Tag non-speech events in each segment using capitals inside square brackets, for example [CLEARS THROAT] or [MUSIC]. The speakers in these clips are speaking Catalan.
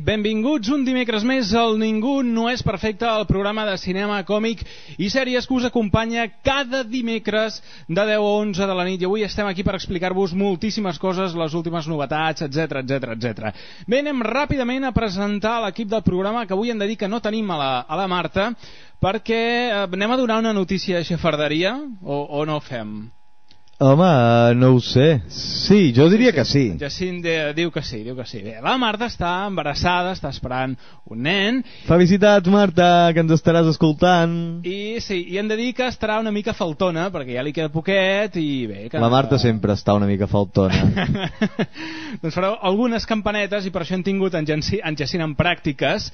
Nit, benvinguts un dimecres més al Ningú no és perfecte, el programa de cinema, còmic i sèries que us acompanya cada dimecres de 10 a 11 de la nit i avui estem aquí per explicar-vos moltíssimes coses, les últimes novetats, etc etc etc. Bé, anem ràpidament a presentar l'equip del programa que avui hem de dir que no tenim a la, a la Marta perquè eh, anem a donar una notícia de xafarderia o, o no fem? Home, no ho sé. Sí, jo diria que sí. Jacint de, diu que sí, diu que sí. Bé, la Marta està embarassada, està esperant un nen. Felicitats, Marta, que ens estaràs escoltant. I sí, i hem de dir que estarà una mica faltona, perquè ja li queda poquet i bé... Que... La Marta sempre està una mica faltona. [LAUGHS] doncs fareu algunes campanetes i per això hem tingut en Jacint en, Jacint en pràctiques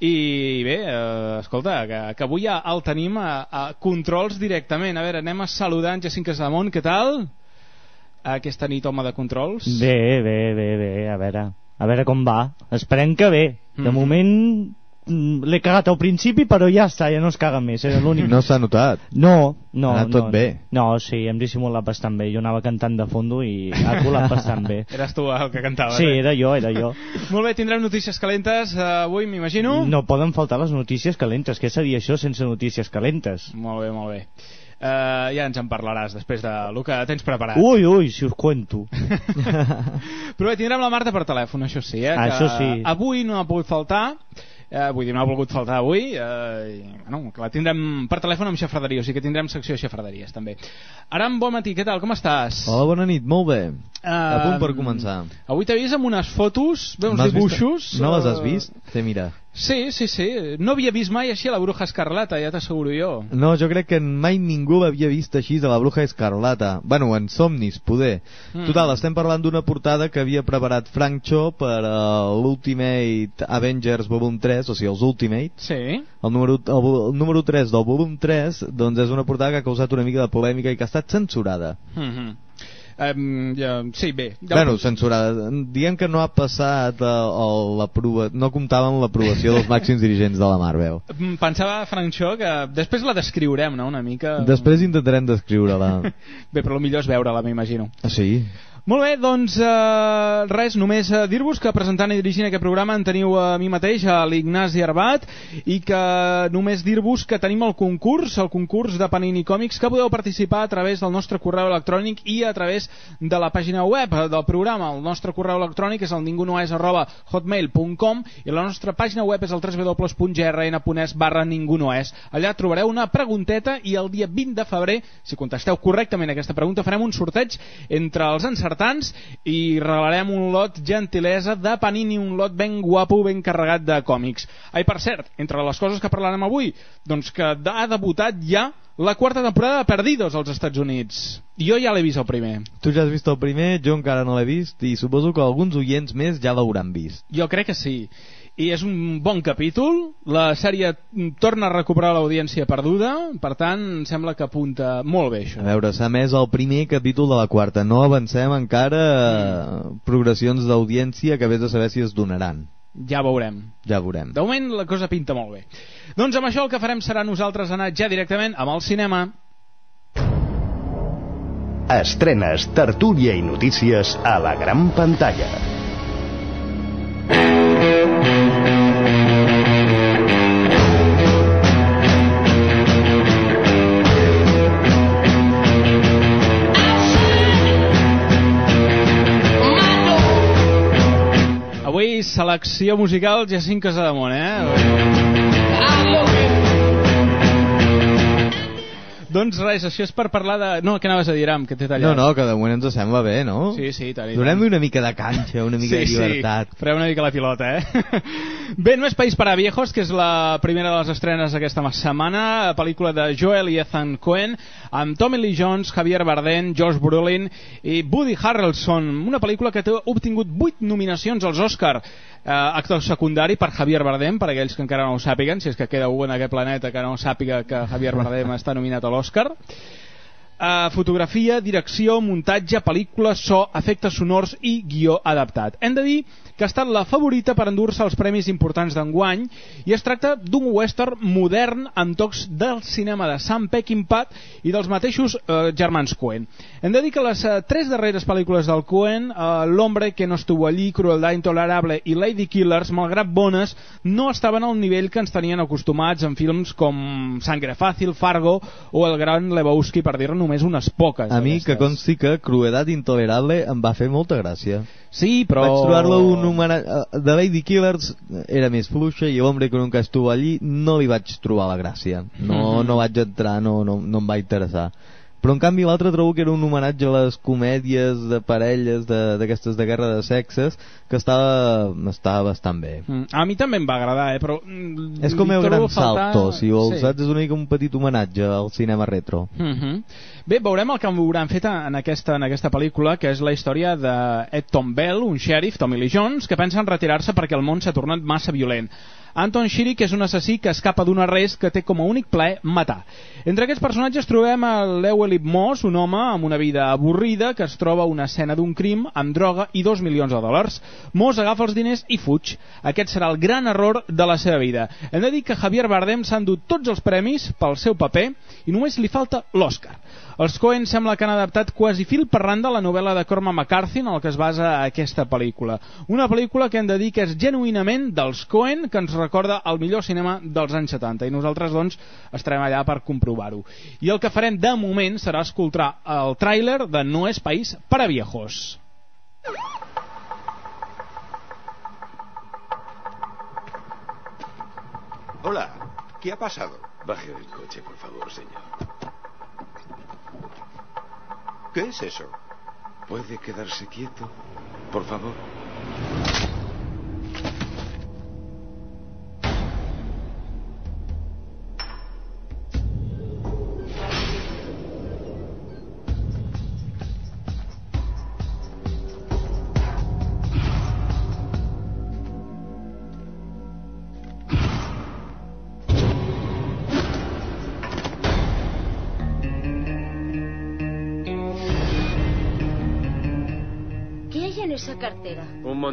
i bé, eh, escolta, que, que avui ja el tenim a, a controls directament. A veure, anem a saludar en Jacint Casademont, què tal? Aquesta nit, home de controls. Bé, bé, bé, bé, a veure, a veure com va. Esperem que bé. De mm -hmm. moment l'he cagat al principi però ja està, ja no es caga més era l'únic. No s'ha notat? No, no, ha anat tot no, bé? No, sí, hem dissimulat bastant bé. Jo anava cantant de fondo i ha colat bastant bé. [LAUGHS] Eres tu el que cantava sí, eh? era jo, era jo. [LAUGHS] Molt bé, tindrem notícies calentes uh, avui m'imagino. No poden faltar les notícies calentes. Què seria això sense notícies calentes? Molt bé, molt bé. Uh, ja ens en parlaràs després de lo que tens preparat. Ui, ui, si us cuento. [LAUGHS] Però bé, tindrem la Marta per telèfon, això sí, eh? Ah, això sí. Avui no ha pogut faltar eh, vull dir, no ha volgut faltar avui eh, i, bueno, que la tindrem per telèfon amb xafraderia, o sigui que tindrem secció de xafraderies també. Aram, bon matí, què tal, com estàs? Hola, bona nit, molt bé uh, a punt per començar avui t'he vist amb unes fotos, bé, uns dibuixos vist? no les has vist? Té, mira Sí, sí, sí. No havia vist mai així a la Bruja Escarlata, ja t'asseguro jo. No, jo crec que mai ningú l'havia vist així a la Bruja Escarlata. Bueno, en somnis, poder. Mm. Total, estem parlant d'una portada que havia preparat Frank Cho per uh, l'Ultimate Avengers volum 3, o sigui, els Ultimate. Sí. El número, el, el número 3 del volum 3, doncs és una portada que ha causat una mica de polèmica i que ha estat censurada. Mm -hmm. Um, ja, sí, bé. Bueno, censurada. Diem que no ha passat l'aprova... No comptava amb l'aprovació dels màxims dirigents de la Marvel. Pensava, Frank Cho, que després la descriurem, no?, una mica... Després intentarem descriure-la. [LAUGHS] bé, però el millor és veure-la, m'imagino. Ah, sí? Molt bé, doncs eh, res, només eh, dir-vos que presentant i dirigint aquest programa en teniu a mi mateix, a l'Ignasi Arbat, i que només dir-vos que tenim el concurs, el concurs de Panini Còmics, que podeu participar a través del nostre correu electrònic i a través de la pàgina web del programa. El nostre correu electrònic és el ningunoes arroba hotmail.com i la nostra pàgina web és el www.grn.es barra ningunoes. Allà trobareu una pregunteta i el dia 20 de febrer, si contesteu correctament aquesta pregunta, farem un sorteig entre els encertats encertants i regalarem un lot gentilesa de Panini, un lot ben guapo, ben carregat de còmics. Ai, per cert, entre les coses que parlarem avui, doncs que ha debutat ja la quarta temporada de Perdidos als Estats Units. Jo ja l'he vist el primer. Tu ja has vist el primer, jo encara no l'he vist i suposo que alguns oients més ja l'hauran vist. Jo crec que sí i és un bon capítol la sèrie torna a recuperar l'audiència perduda per tant sembla que apunta molt bé això a veure, s'ha més el primer capítol de la quarta no avancem encara mm. progressions d'audiència que vés a saber si es donaran ja veurem. Ja veurem. De moment la cosa pinta molt bé. Doncs amb això el que farem serà nosaltres anar ja directament amb el cinema. Estrenes, tertúlia i notícies a la gran pantalla. Selecció musical Jacint Casademont, eh? Doncs res, això és per parlar de... No, què anaves a dir, Aram, que t'he tallat? No, no, que de moment ens sembla bé, no? Sí, sí, tant i tant. Donem-li una mica de canxa, una mica sí, de llibertat. Sí, farem una mica la pilota, eh? [LAUGHS] Bé, No és País para Viejos, que és la primera de les estrenes aquesta setmana, pel·lícula de Joel i Ethan Cohen, amb Tommy Lee Jones, Javier Bardem, Josh Brolin i Woody Harrelson. Una pel·lícula que té obtingut 8 nominacions als Oscar. Eh, actor secundari per Javier Bardem, per aquells que encara no ho sàpiguen, si és que queda algú en aquest planeta que no sàpiga que Javier Bardem està nominat a l'Oscar. Uh, fotografia, direcció, muntatge, pel·lícula, so, efectes sonors i guió adaptat. Hem de dir que ha estat la favorita per endur-se els premis importants d'enguany i es tracta d'un western modern amb tocs del cinema de Sam Peckinpah i dels mateixos uh, germans Coen. Hem de dir que les uh, tres darreres pel·lícules del Coen, uh, L'hombre que no estuvo allí, Crueldad intolerable i Lady Killers, malgrat bones, no estaven al nivell que ens tenien acostumats en films com Sangre Fàcil, Fargo o El gran Lebowski, per dir-ne només unes poques. A mi, que consti que Cruedat Intolerable em va fer molta gràcia. Sí, però... Vaig trobar-lo un homenatge... De Lady Killers era més fluixa i l'home que nunca estuvo allí no li vaig trobar la gràcia. No, Mhm. no vaig entrar, no, no, no em va interessar. Però en canvi l'altre trobo que era un homenatge a les comèdies de parelles de- d'aquestes de, de guerra de sexes que estava, estava bastant bé. Mm, A mi també em va agradar, eh? però... mm, És com el gran faltar- salto, si vols, Sí. saps? És una mica un petit homenatge al cinema retro. Mhm. Bé, veurem el que hauran fet en aquesta, en aquesta pel·lícula, que és la història d'Ed Tom Bell, un xèrif, Tommy Lee Jones, que pensa en retirar-se perquè el món s'ha tornat massa violent. Anton Schirik és un assassí que escapa d'un arrest que té com a únic plaer matar. Entre aquests personatges trobem el Lewelip Moss, un home amb una vida avorrida que es troba una escena d'un crim amb droga i dos milions de dòlars. Moss agafa els diners i fuig. Aquest serà el gran error de la seva vida. Hem de dir que Javier Bardem s'ha endut tots els premis pel seu paper i només li falta l'Oscar. Els Coen sembla que han adaptat quasi fil per randa la novel·la de Cormac McCarthy en el que es basa aquesta pel·lícula. Una pel·lícula que hem de dir que és genuïnament dels Coen que ens recorda el millor cinema dels anys 70 i nosaltres doncs estarem allà per comprovar-ho. I el que farem de moment serà escoltar el tràiler de No és país para viejos. Hola, ¿qué ha pasado? Baje del coche, por favor, señor. ¿Qué es eso? ¿Puede quedarse quieto? Por favor.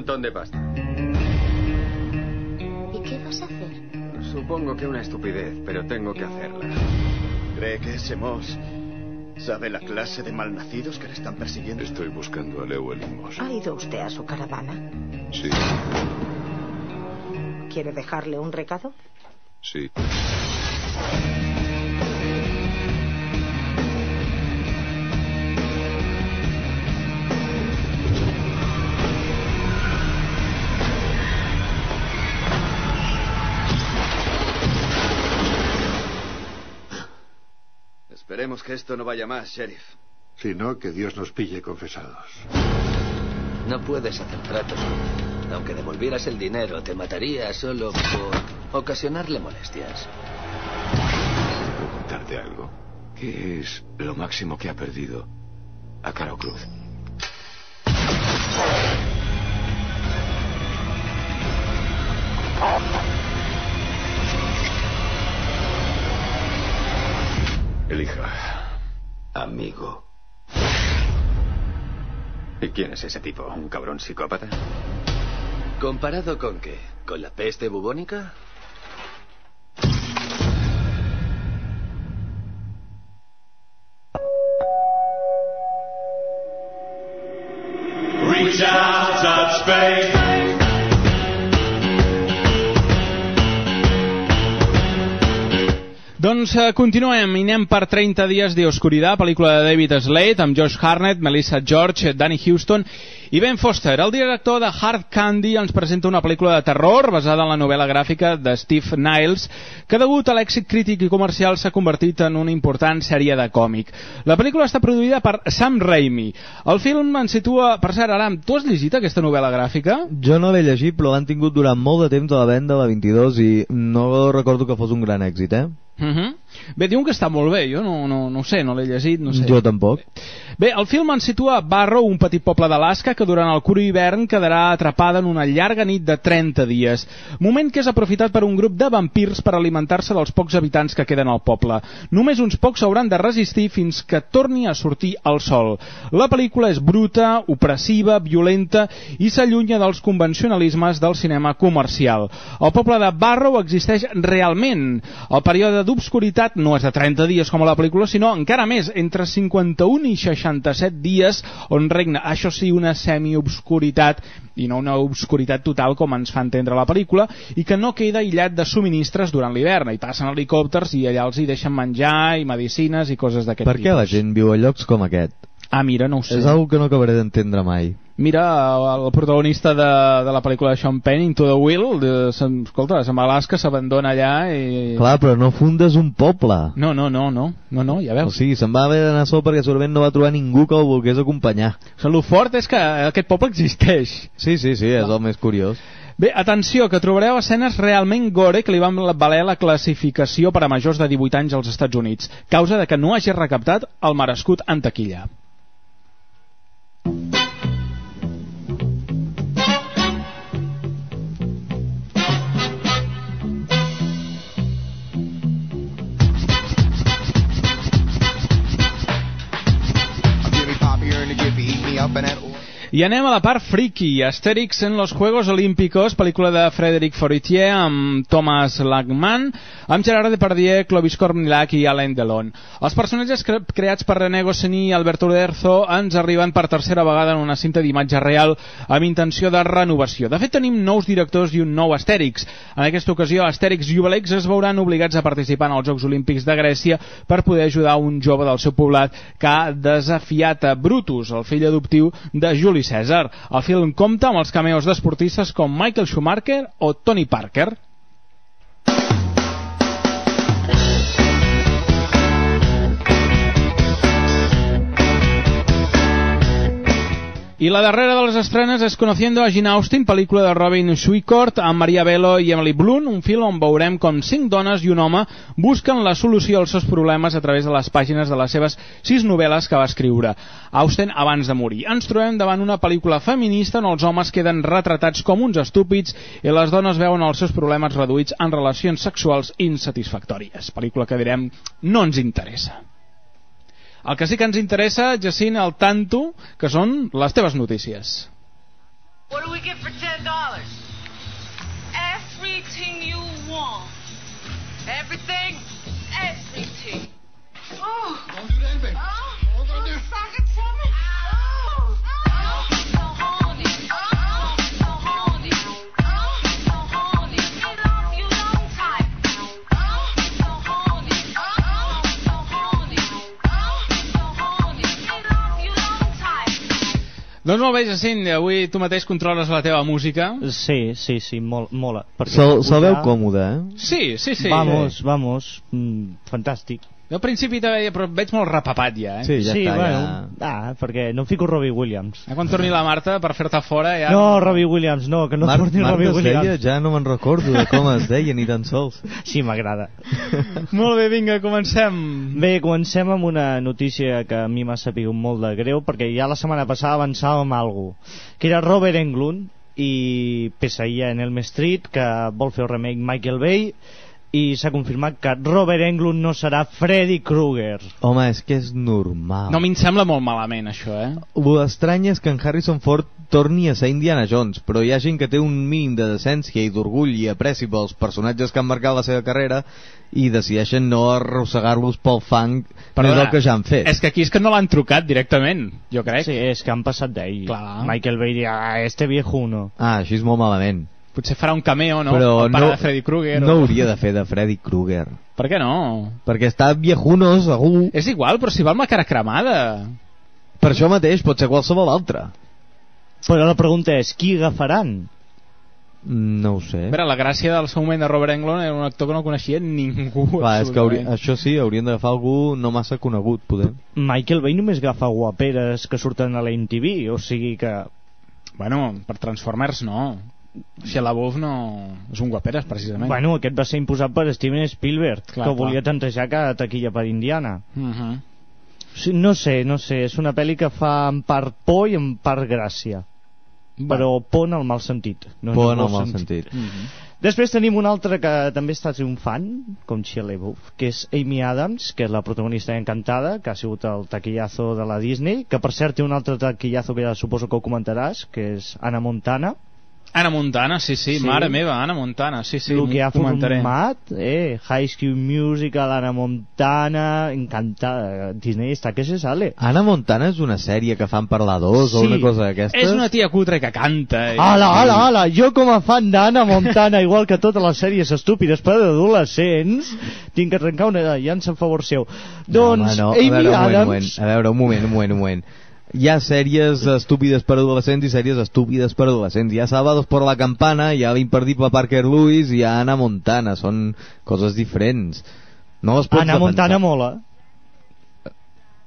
Montón de pasta. ¿Y qué vas a hacer? Supongo que una estupidez, pero tengo que hacerla. ¿Cree que ese Moss sabe la clase de malnacidos que le están persiguiendo? Estoy buscando a Llewellyn Moss. ¿Ha ido usted a su caravana? Sí, ¿Quiere dejarle un recado? sí. Que esto no vaya más, sheriff. Si no, que Dios nos pille confesados. No puedes hacer tratos. Aunque devolvieras el dinero, te mataría solo por ocasionarle molestias. ¿Puedo contarte algo? ¿Qué es lo máximo que ha perdido a Caro Cruz? Elija. Amigo. ¿Y quién es ese tipo? ¿Un cabrón psicópata? ¿Comparado con qué? ¿Con la peste bubónica? Reach out, touch space. Doncs eh, continuem i anem per 30 dies d'Oscuridad, pel·lícula de David Slade, amb Josh Harnett, Melissa George, Danny Houston I Ben Foster, el director de Hard Candy, ens presenta una pel·lícula de terror basada en la novel·la gràfica de Steve Niles, que degut a l'èxit crític i comercial s'ha convertit en una important sèrie de còmic. La pel·lícula està produïda per Sam Raimi. El film ens situa... Per cert, Aram, tu has llegit aquesta novel·la gràfica? Jo no l'he llegit, però l'han tingut durant molt de temps a la venda la 22 i no recordo que fos un gran èxit, eh? Uh -huh. Bé, diuen que està molt bé, jo no, no, no ho sé, no l'he llegit, no sé. Jo tampoc. Bé, el film ens situa a Barrow, un petit poble d'Alaska que durant el curt hivern quedarà atrapada en una llarga nit de 30 dies. Moment que és aprofitat per un grup de vampirs per alimentar-se dels pocs habitants que queden al poble. Només uns pocs hauran de resistir fins que torni a sortir el sol. La pel·lícula és bruta, opressiva, violenta i s'allunya dels convencionalismes del cinema comercial. El poble de Barrow existeix realment. El període d'obscuritat no és de 30 dies com a la pel·lícula, sinó encara més, entre 51 i 67 dies on regna, això sí, una semiobscuritat i no una obscuritat total com ens fa entendre la pel·lícula i que no queda aïllat de subministres durant l'hivern. Hi passen helicòpters i allà els hi deixen menjar i medicines i coses d'aquest tipus. Per què la gent viu a llocs com aquest? Ah, mira, no ho sé. És una que no acabaré d'entendre mai. Mira, el protagonista de, de la pel·lícula de Sean Penn, Into the Will, de, se'n, escolta, a Alaska, s'abandona allà i... Clar, però no fundes un poble. No, no, no, no, no, no ja veus. O sigui, se'n va haver d'anar sol perquè segurament no va trobar ningú que el volgués acompanyar. O sigui, el fort és que aquest poble existeix. Sí, sí, sí, és el més curiós. Bé, atenció, que trobareu escenes realment gore que li van valer la classificació per a majors de 18 anys als Estats Units, causa de que no hagi recaptat el merescut en taquilla. up and at I anem a la part friki, Asterix en los Juegos Olímpicos, pel·lícula de Frédéric Foritier amb Thomas Lagman, amb Gerard Depardieu, Clovis Cornillac i Alain Delon. Els personatges cre creats per René Goscinny i Alberto Uderzo ens arriben per tercera vegada en una cinta d'imatge real amb intenció de renovació. De fet, tenim nous directors i un nou Astèrix. En aquesta ocasió, Astèrix i Obelix es veuran obligats a participar en els Jocs Olímpics de Grècia per poder ajudar un jove del seu poblat que ha desafiat a Brutus, el fill adoptiu de Juli César. El film compta amb els cameos d'esportistes com Michael Schumacher o Tony Parker. I la darrera de les estrenes és Conociendo a Gene Austin, pel·lícula de Robin Swicord amb Maria Bello i Emily Blunt, un film on veurem com cinc dones i un home busquen la solució als seus problemes a través de les pàgines de les seves sis novel·les que va escriure. Austin abans de morir. Ens trobem davant una pel·lícula feminista on els homes queden retratats com uns estúpids i les dones veuen els seus problemes reduïts en relacions sexuals insatisfactòries. Pel·lícula que direm no ens interessa. El que sí que ens interessa, Jacint, el tanto, que són les teves notícies. What do we get for ten dollars? Everything you want. Everything, everything. Oh. Don't do that, baby. Oh. Do? Sock it to me. Doncs molt bé, Jacint, avui tu mateix controles la teva música. Sí, sí, sí, molt, molt. Se'l se veu còmode, eh? Sí, sí, sí. Vamos, vamos, mm, fantàstic. Jo al principi te veia, però veig molt repapat ja, eh? Sí, ja sí, està, bueno, ah, perquè no em fico Robbie Williams. Ja quan torni la Marta per fer-te fora ja... No, Robbie Williams, no, que no Mar torni Marta Robbie Williams. deia? Ja no me'n recordo de com es deia, ni tan sols. [LAUGHS] Sí, m'agrada. [LAUGHS] Molt bé, vinga, comencem. Bé, comencem amb una notícia que a mi m'ha sapigut molt de greu, perquè ja la setmana passada avançàvem alguna que era Robert Englund i Pesadilla en Elm Street, que vol fer el remake Michael Bay, i s'ha confirmat que Robert Englund no serà Freddy Krueger. Home, és que és normal. No, a mi em sembla molt malament, això, eh? L'estrany és que en Harrison Ford torni a ser Indiana Jones, però hi ha gent que té un mínim de decència i d'orgull i apreci pels personatges que han marcat la seva carrera i decideixen no arrossegar-los pel fang més del que ja han fet. És que aquí és que no l'han trucat directament, jo crec. Sí, és que han passat d'ell. Michael Bay dirà, "Ah, este viejo uno. Ah, així és molt malament. Potser farà un cameo, no? Però el pare no, de Freddy Krueger. no o... hauria de fer de Freddy Krueger. Per què no? Perquè està viejuno, segur. És igual, però si va amb la cara cremada. Per això mateix pot ser qualsevol altre. Però la pregunta és, qui agafaran? No ho sé. A veure, la gràcia del seu moment de Robert Englund era un actor que no coneixia ningú. Clar, és que hauri... això sí, haurien d'agafar algú no massa conegut, poder. Michael Bay només agafa guaperes que surten a la MTV, o sigui que... Bueno, per Transformers no. LaBeouf no... És un guaperes, precisament. Bueno, aquest va ser imposat per Steven Spielberg, Clar, que clar. volia tantejar cada taquilla per Indiana. Uh -huh. Sí, No sé, no sé, és una pel·li que fa en part por i en part gràcia. Però por en el mal sentit. No Por en el mal sentit. Després tenim un altre que també està triomfant, com Shia LaBeouf, que és Amy Adams, que és la protagonista encantada, que ha sigut el taquillazo de la Disney, que per cert té un altre taquillazo que ja suposo que ho comentaràs, que és Anna Montana. Anna Montana, sí, sí, Sí. mare meva, Anna Montana, sí, sí, el que ha comentaré. format, eh, High School Musical, Anna Montana, encantada. Disney està que se sale. Anna Montana és una sèrie que fan per la 2 o Sí. una cosa d'aquestes? És una tia cutre que canta. i- Ala, ala, ala, jo com a fan d'Anna Montana, [LAUGHS] igual que totes les sèries estúpides per adolescents, tinc que trencar una llança a favor seu. Doncs, no, home, no. Amy a veure, un moment, un Adams... moment, a veure, un moment, un moment, un moment. Hi ha sèries estúpides per adolescents i sèries estúpides per adolescents. Hi ha Sábados por la Campana, hi ha l'imperdible Parker Lewis i hi ha Anna Montana. Són coses diferents. No les pots Anna defensar. Montana mola.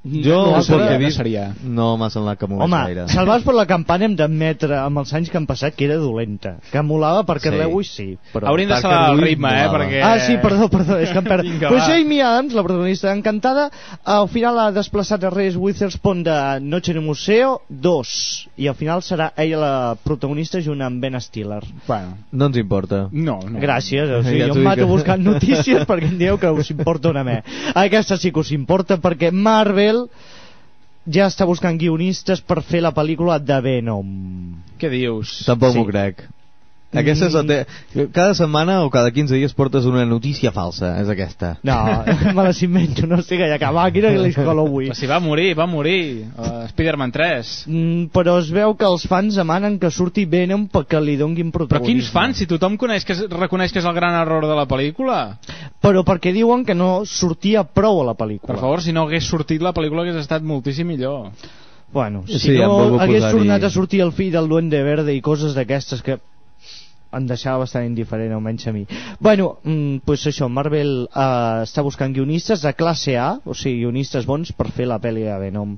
Jo, No no, seria, que he no vist, seria. no m'ha semblat que molés Home, gaire. Salvats per la campana hem d'admetre amb els anys que han passat que era dolenta. Que molava perquè Sí. Lewis sí. Però... Hauríem de saber el ritme, eh, perquè... Ah, sí, perdó, perdó, és que em perd. Vinga, pues. Amy Adams, la protagonista d'Encantada, al final ha desplaçat a Reese Witherspoon de Noche en el Museo 2, i al final serà ella la protagonista junt amb Ben Stiller. Bueno, No ens importa. no, no. Gràcies, o sigui, Ja jo em mato que- buscant notícies perquè em dieu que us importa una me. Aquesta sí que us importa perquè Marvel ja està buscant guionistes per fer la pel·lícula de Venom. Què dius? Tampoc Sí. m'ho crec. Aquesta és la te... Cada setmana o cada 15 dies portes una notícia falsa, és aquesta. No, [LAUGHS] me les invento, no allà que màquina que les Halloween. Però si va morir, va morir. Uh, Spider-Man 3. Mm, però es veu que els fans demanen que surti Venom perquè li donguin Però protagonisme. quins fans? Si tothom coneix que és, reconeix que és el gran error de la pel·lícula. Però perquè diuen que no sortia prou a la pel·lícula. Per favor, si no hagués sortit la pel·lícula hagués estat moltíssim millor. Bueno, si Sí, no hagués tornat a sortir el fill del Duende Verde i coses d'aquestes que em deixava bastant indiferent, almenys a mi. Bueno, mm, pues això, Marvel eh, està buscant guionistes de classe A, o sigui, guionistes bons per fer la pel·li de Venom.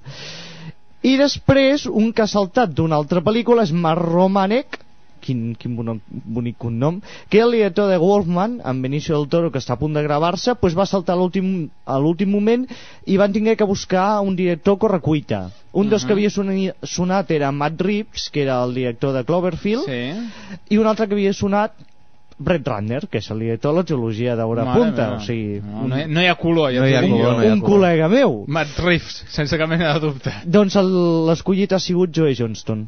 I després, un que ha saltat d'una altra pel·lícula és Mark Romanek, quin, quin bonic, bonic cognom, que el director de Wolfman, amb Benicio del Toro, que està a punt de gravar-se, pues va saltar a l'últim a l'últim moment i van tinguer que buscar un director correcuita. Un dels que havia sonat era Matt Reeves, que era el director de Cloverfield, Sí. i un altre que havia sonat Brett Ratner, que és el director de la trilogia d'Hora Punta. meva. O sigui, no, un, no, hi, no hi ha color, ja No hi ha color, jo. no hi ha un color. col·lega meu. Matt Reeves, sense cap mena de dubte. Doncs el- l'escollit ha sigut Joe Johnston.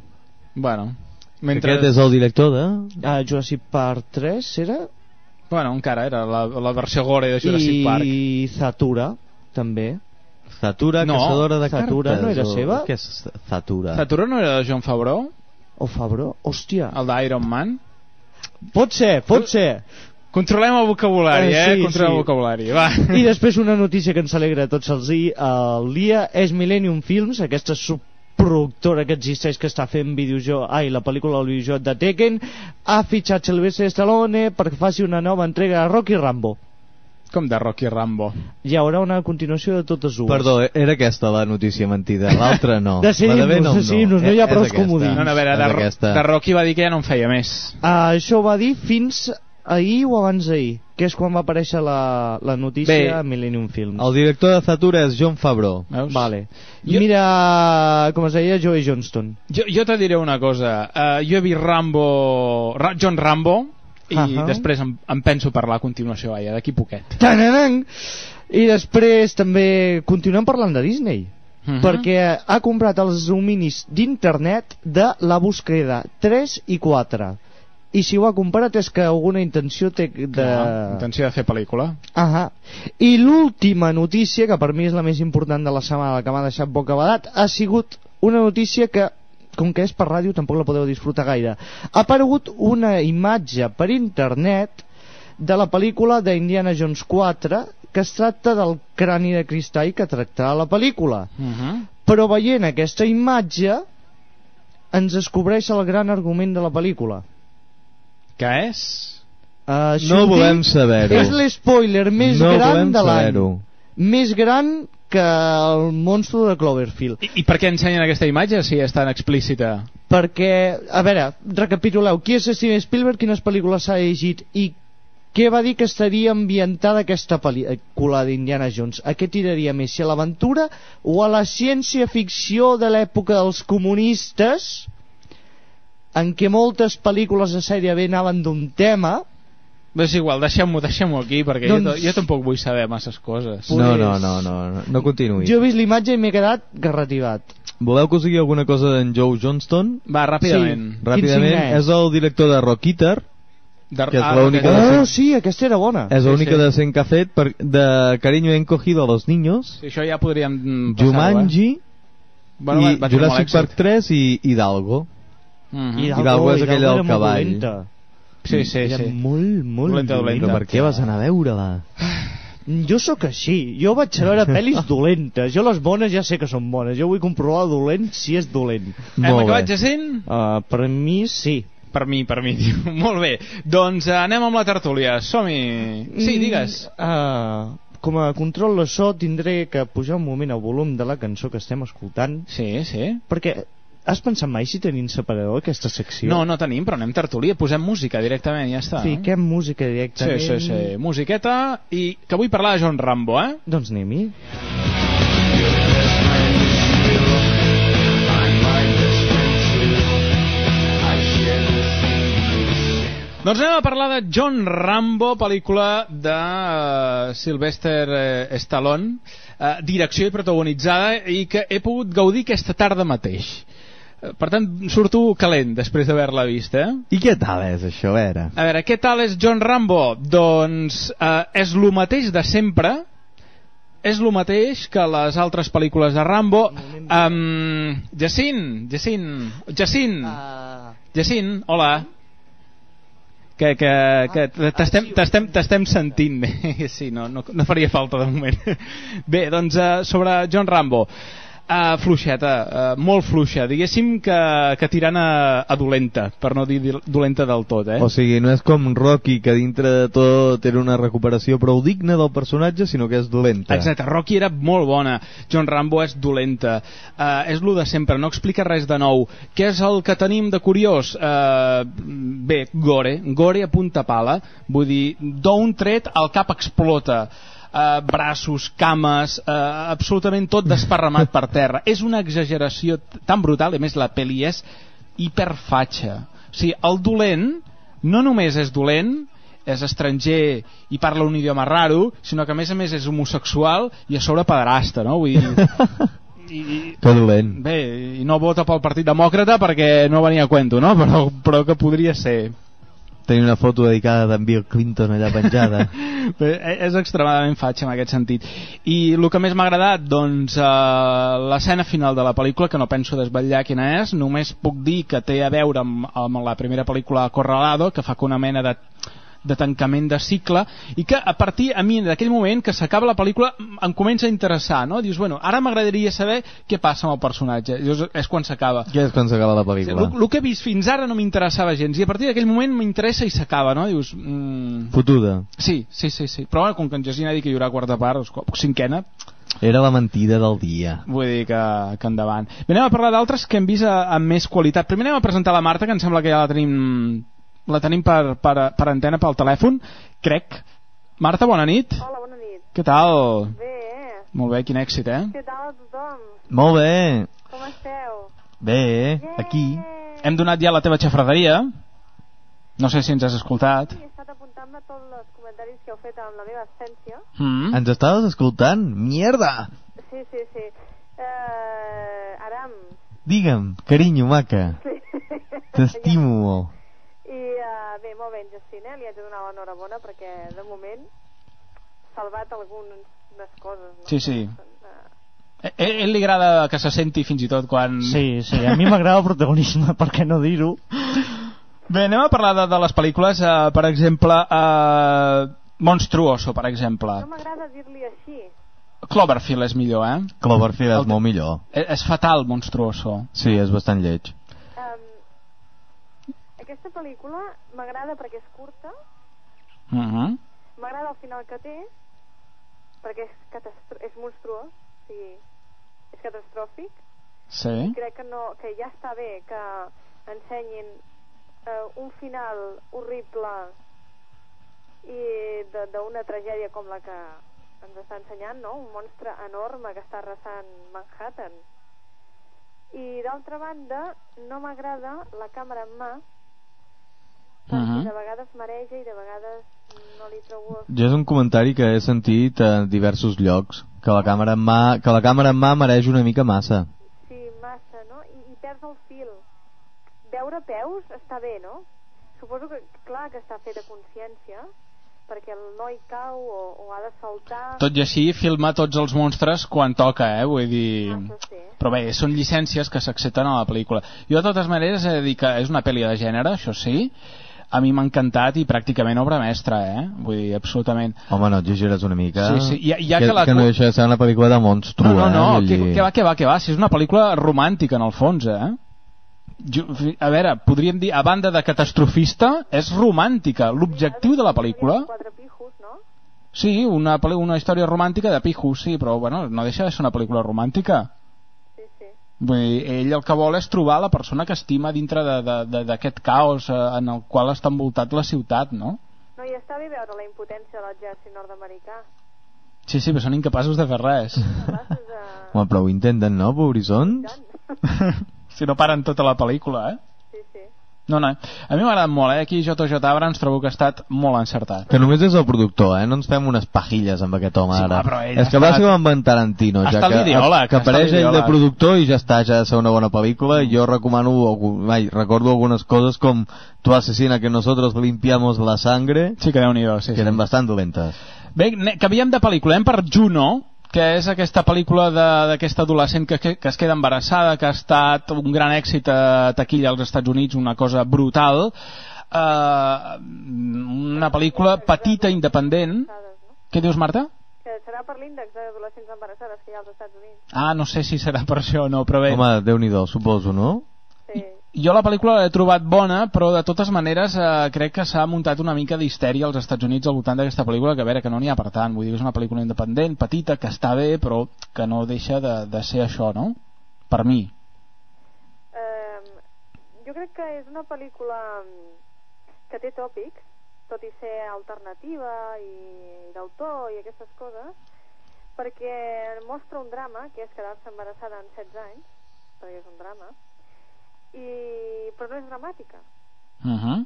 Bueno, mentre... Aquest és el director de... A Jurassic Park 3, era? Bueno, encara era la, la versió gore de Jurassic I Park. Zatura, també. Zatura, No, caçadora de Zatura cartes. no era o- seva? Què és Zatura? Zatura no era de John Favreau? O Fabro? Hòstia. El d'Iron Man? Pot ser, pot ser. Controlem el vocabulari, Eh, eh? sí, Controlem sí. el vocabulari, va. I després una notícia que ens alegra tots els di, el dia és Millennium Films, aquesta subproductora que existeix que està fent videojoc, ai, la pel·lícula del videojoc de Tekken, ha fitxat Sylvester Stallone perquè faci una nova entrega a Rocky Rambo. Com de Rocky Rambo. Hi haurà una continuació de totes dues. Perdó, era aquesta la notícia mentida, l'altra no. [LAUGHS] Decidim-nos, la de Venom decidim-nos, no hi ha Eh, prou comodins. No, no, a veure, de, aquesta. de Rocky va dir que ja no en feia més. Uh, això ho va dir fins ahir o abans d'ahir, que és quan va aparèixer la, la notícia Bé, a Millennium Films. El director de Zatura és John Favreau. Veus? Vale. Jo- Mira, com es deia, Joey Johnston. Jo, jo te diré una cosa. Uh, jo he vist Rambo... Ra John Rambo i Ahà. després em, em penso parlar a continuació, vaja, d'aquí poquet. Tananang! I després també continuem parlant de Disney. Uh -huh. perquè ha comprat els dominis d'internet de la búsqueda 3 i 4 i si ho ha comprat és que alguna intenció té de... Clar, intenció de fer pel·lícula. Ahà. I l'última notícia, que per mi és la més important de la setmana, la que m'ha deixat bocabadat, ha sigut una notícia que, com que és per ràdio, tampoc la podeu disfrutar gaire. Ha aparegut una imatge per internet de la pel·lícula d'Indiana Jones 4 que es tracta del crani de cristall que tractarà la pel·lícula. Uh -huh. Però veient aquesta imatge ens descobreix el gran argument de la pel·lícula. Que és? Uh, No volem saber-ho. És l'espoiler més No gran de l'any. Més gran que el monstru de Cloverfield. I, I per què ensenyen aquesta imatge si és tan explícita? Perquè, a veure, recapituleu, qui és Steven Spielberg, quines pel·lícules s'ha llegit i què va dir que estaria ambientada aquesta pel·lícula d'Indiana Jones? A què tiraria més, si a l'aventura o a la ciència-ficció de l'època dels comunistes, en què moltes pel·lícules de sèrie B anaven d'un tema, És igual, deixem-ho deixem aquí, perquè doncs... Jo, jo tampoc vull saber masses coses. No, no, no, no, no, no continuï. jo he vist l'imatge i m'he quedat garrativat. Voleu que us digui alguna cosa d'en Joe Johnston? Va, ràpidament. Sí. Ràpidament, és? el director de Rock Eater, De, que és ah, l'única aquest- de Oh, sí, aquesta era bona. és Sí, l'única sí. decent que ha fet per, de Cariño he encogido a los niños, Sí, això ja podríem mm, passar-ho, Jumanji eh? Bueno, i Jurassic. Park 3 i Hidalgo. Mhm. I Hidalgo és aquella del cavall. dolenta. Sí, sí, era sí. molt, molt Dolenta, dolenta. Però per què vas anar a veure-la? [SIGHS] Jo sóc així, jo vaig a veure pel·lis [LAUGHS] dolentes, jo les bones ja sé que són bones, jo vull comprovar el dolent si és dolent. Hem Molt acabat. Jacint? Uh, per mi sí. Per mi, per mi. [LAUGHS] Molt bé. Doncs eh, anem amb la tertúlia. Som-hi. Sí, digues. Uh, com a control de so tindré que pujar un moment el volum de la cançó que estem escoltant, Sí, sí. perquè has pensat mai si tenim separador aquesta secció? No, no tenim, però anem tertúlia. Posem música directament, ja està. Fiquem música Sí, directament. sí, sí. Musiqueta. I que vull parlar de John Rambo, eh? Doncs anem-hi. Doncs anem a parlar de John Rambo, pel·lícula de uh, Sylvester uh, Stallone, uh, direcció i protagonitzada, i que he pogut gaudir aquesta tarda mateix. Eh, Per tant, surto calent després d'haver-la vist, eh? I què tal és això, a veure? A veure, què tal és John Rambo? Doncs eh, és el mateix de sempre, és el mateix que les altres pel·lícules de Rambo. Um, Jacint, Jacint, Jacint, Uh, Jacint, hola. Que, que, que t'estem t'estem- t'estem sentint bé. [LAUGHS] Sí, no, no, no faria falta de moment. [LAUGHS] Bé, doncs uh, sobre John Rambo. Uh, fluixeta, uh, molt fluixa. Diguéssim que, que tirant a, a dolenta, per no dir dolenta del tot, eh? O sigui, no és com Rocky, que dintre de tot era una recuperació prou digna del personatge, sinó que és dolenta. Exacte, Rocky era molt bona, John Rambo és dolenta, uh, és lo de sempre, no explica res de nou. Què és el que tenim de curiós? Uh, bé, gore, gore a punta pala, vull dir, d'un tret el cap explota, uh, braços, cames, uh, absolutament tot desparramat per terra. És una exageració tan brutal, i a més la pel·li és hiperfatxa. O sigui, el dolent no només és dolent, és estranger i parla un idioma raro, sinó que a més a més és homosexual i a sobre pederasta, no? Vull dir, [LAUGHS] i, i, Que dolent. bé, i no vota pel Partit Demòcrata perquè no venia a cuento, no? Però, però que podria ser. Tenia una foto dedicada d'en Bill Clinton allà penjada. [LAUGHS] Bé, e- és extremadament fatxa en aquest sentit i el que més m'ha agradat doncs eh, l'escena final de la pel·lícula que no penso desvetllar quina és només puc dir que té a veure amb, amb la primera pel·lícula Corralado que fa que una mena de de tancament de cicle i que a partir a mi d'aquell moment que s'acaba la pel·lícula em comença a interessar no? dius, bueno, ara m'agradaria saber què passa amb el personatge Dius, és quan s'acaba és quan s'acaba la pel·lícula? el, el que he vist fins ara no m'interessava gens i a partir d'aquell moment m'interessa i s'acaba no? dius, mm, Fotuda. Sí, sí, sí, sí. Però bueno, com que en Jacint ha dit que hi haurà quarta part, o cinquena, Era la mentida del dia. vull dir que, que endavant. Bé, anem a parlar d'altres que hem vist a, amb més qualitat. Primer anem a presentar la Marta, que em sembla que ja la tenim, la tenim per, per, per antena pel telèfon, crec. Marta, bona nit. Hola, bona nit. Què tal? Bé? Molt bé, quin èxit, eh? Què tal a tothom? Molt bé. Com esteu? Bé, aquí. Hem donat ja la teva xafraderia. No sé si ens has escoltat. He estat apuntant-me tots els comentaris que heu fet amb la meva absència. Mm. Ens estaves escoltant? Mierda! Sí, sí, sí. Uh, Aram. Digue'm, carinyo, maca. Sí. [LAUGHS] T'estimo molt. Uh, bé, molt bé, en Justin, eh? Li haig de donar l'enhorabona perquè, de moment, salvat algunes coses, no? Sí, sí. A ell, ell li agrada que se senti fins i tot quan... Sí, sí, a mi m'agrada el protagonisme, per què no dir-ho? Bé, anem a parlar de, de les pel·lícules, uh, per exemple, uh, Monstruoso, per exemple. No m'agrada dir-li així. Cloverfield és millor, eh? Cloverfield és molt millor. És, és fatal, Monstruoso. Sí, és bastant lleig. Aquesta pel·lícula m'agrada perquè és curta, Uh -huh. m'agrada el final que té, perquè és, catastro és monstruós, o sigui, és catastròfic, Sí. i crec que, no, que ja està bé que ensenyin eh, un final horrible i de- d'una tragèdia com la que ens està ensenyant, no? Un monstre enorme que està arrasant Manhattan. I d'altra banda, no m'agrada la càmera en mà, perquè Mhm. de vegades mareja i de vegades no li trobo... Jo és un comentari que he sentit a diversos llocs, que la càmera en mà, que la càmera en mà mereix una mica massa. Sí, massa, no? I, i perds el fil. Veure peus està bé, no? Suposo que, clar, que està fet a consciència, perquè el noi cau o, o ha de saltar... Tot i així, filma tots els monstres quan toca, eh? Vull dir... Ah, sí. Però bé, són llicències que s'accepten a la pel·lícula. Jo, de totes maneres, he de dir que és una pel·li de gènere, això sí, a mi m'ha encantat i pràcticament obra mestra, eh? Vull dir, absolutament. Home, no exageres una mica. Sí, sí, ja- ja que, que la- que no deixa de ser una pel·lícula de monstru, No, no, eh? no, que, dir- que va, que va, que va, si és una pel·lícula romàntica en el fons, eh? Jo, a veure, podríem dir, a banda de catastrofista, és romàntica. L'objectiu de la pel·lícula... No? Sí, una, una història romàntica de pijos, sí, però bueno, no deixa de ser una pel·lícula romàntica. Vull dir, ell el que vol és trobar la persona que estima dintre de- de- de- d'aquest caos eh, en el qual està envoltat la ciutat, no? No, i està bé veure la impotència de l'exèrcit nord-americà. Sí, sí, però són incapaços de fer res. Home, però ho intenten, no, pobrissons? [LAUGHS] si no paren tota la pel·lícula, eh? No, no, a mi m'ha agradat molt, eh? Aquí JJ Abrams trobo que ha estat molt encertat. Que només és el productor, eh? No ens fem unes pajilles amb aquest home Sí, ara. però ell és que va estat- ser amb en Tarantino, ja que, que apareix ell de productor i ja està, ja ha de ser una bona pel·lícula i jo recomano, vai, recordo algunes coses com Tu asesina que nosotros limpiamos la sangre Sí que déu-n'hi-do, sí, que eren sí. bastant dolentes. Bé, canviem de pel·lícula, anem per Juno, que és aquesta pel·lícula de- d'aquesta adolescent que, que, que es queda embarassada, que ha estat un gran èxit a taquilla als Estats Units, una cosa brutal. Uh, una pel·lícula petita, independent. Què dius, Marta? Que serà per l'índex d'adolescents embarassades que hi ha als Estats Units. Ah, no sé si serà per això o no, però bé. Home, déu nhi suposo, no? Jo la pel·lícula l'he trobat bona, però de totes maneres eh, crec que s'ha muntat una mica d'histèria als Estats Units al voltant d'aquesta pel·lícula, que a veure, que no n'hi ha per tant. Vull dir que és una pel·lícula independent, petita, que està bé, però que no deixa de, de ser això, no? Per mi. Eh, jo crec que és una pel·lícula que té tòpics, tot i ser alternativa i d'autor i aquestes coses, perquè mostra un drama, que és quedar-se embarassada en 16 anys, perquè és un drama, i, però no és dramàtica. Uh -huh.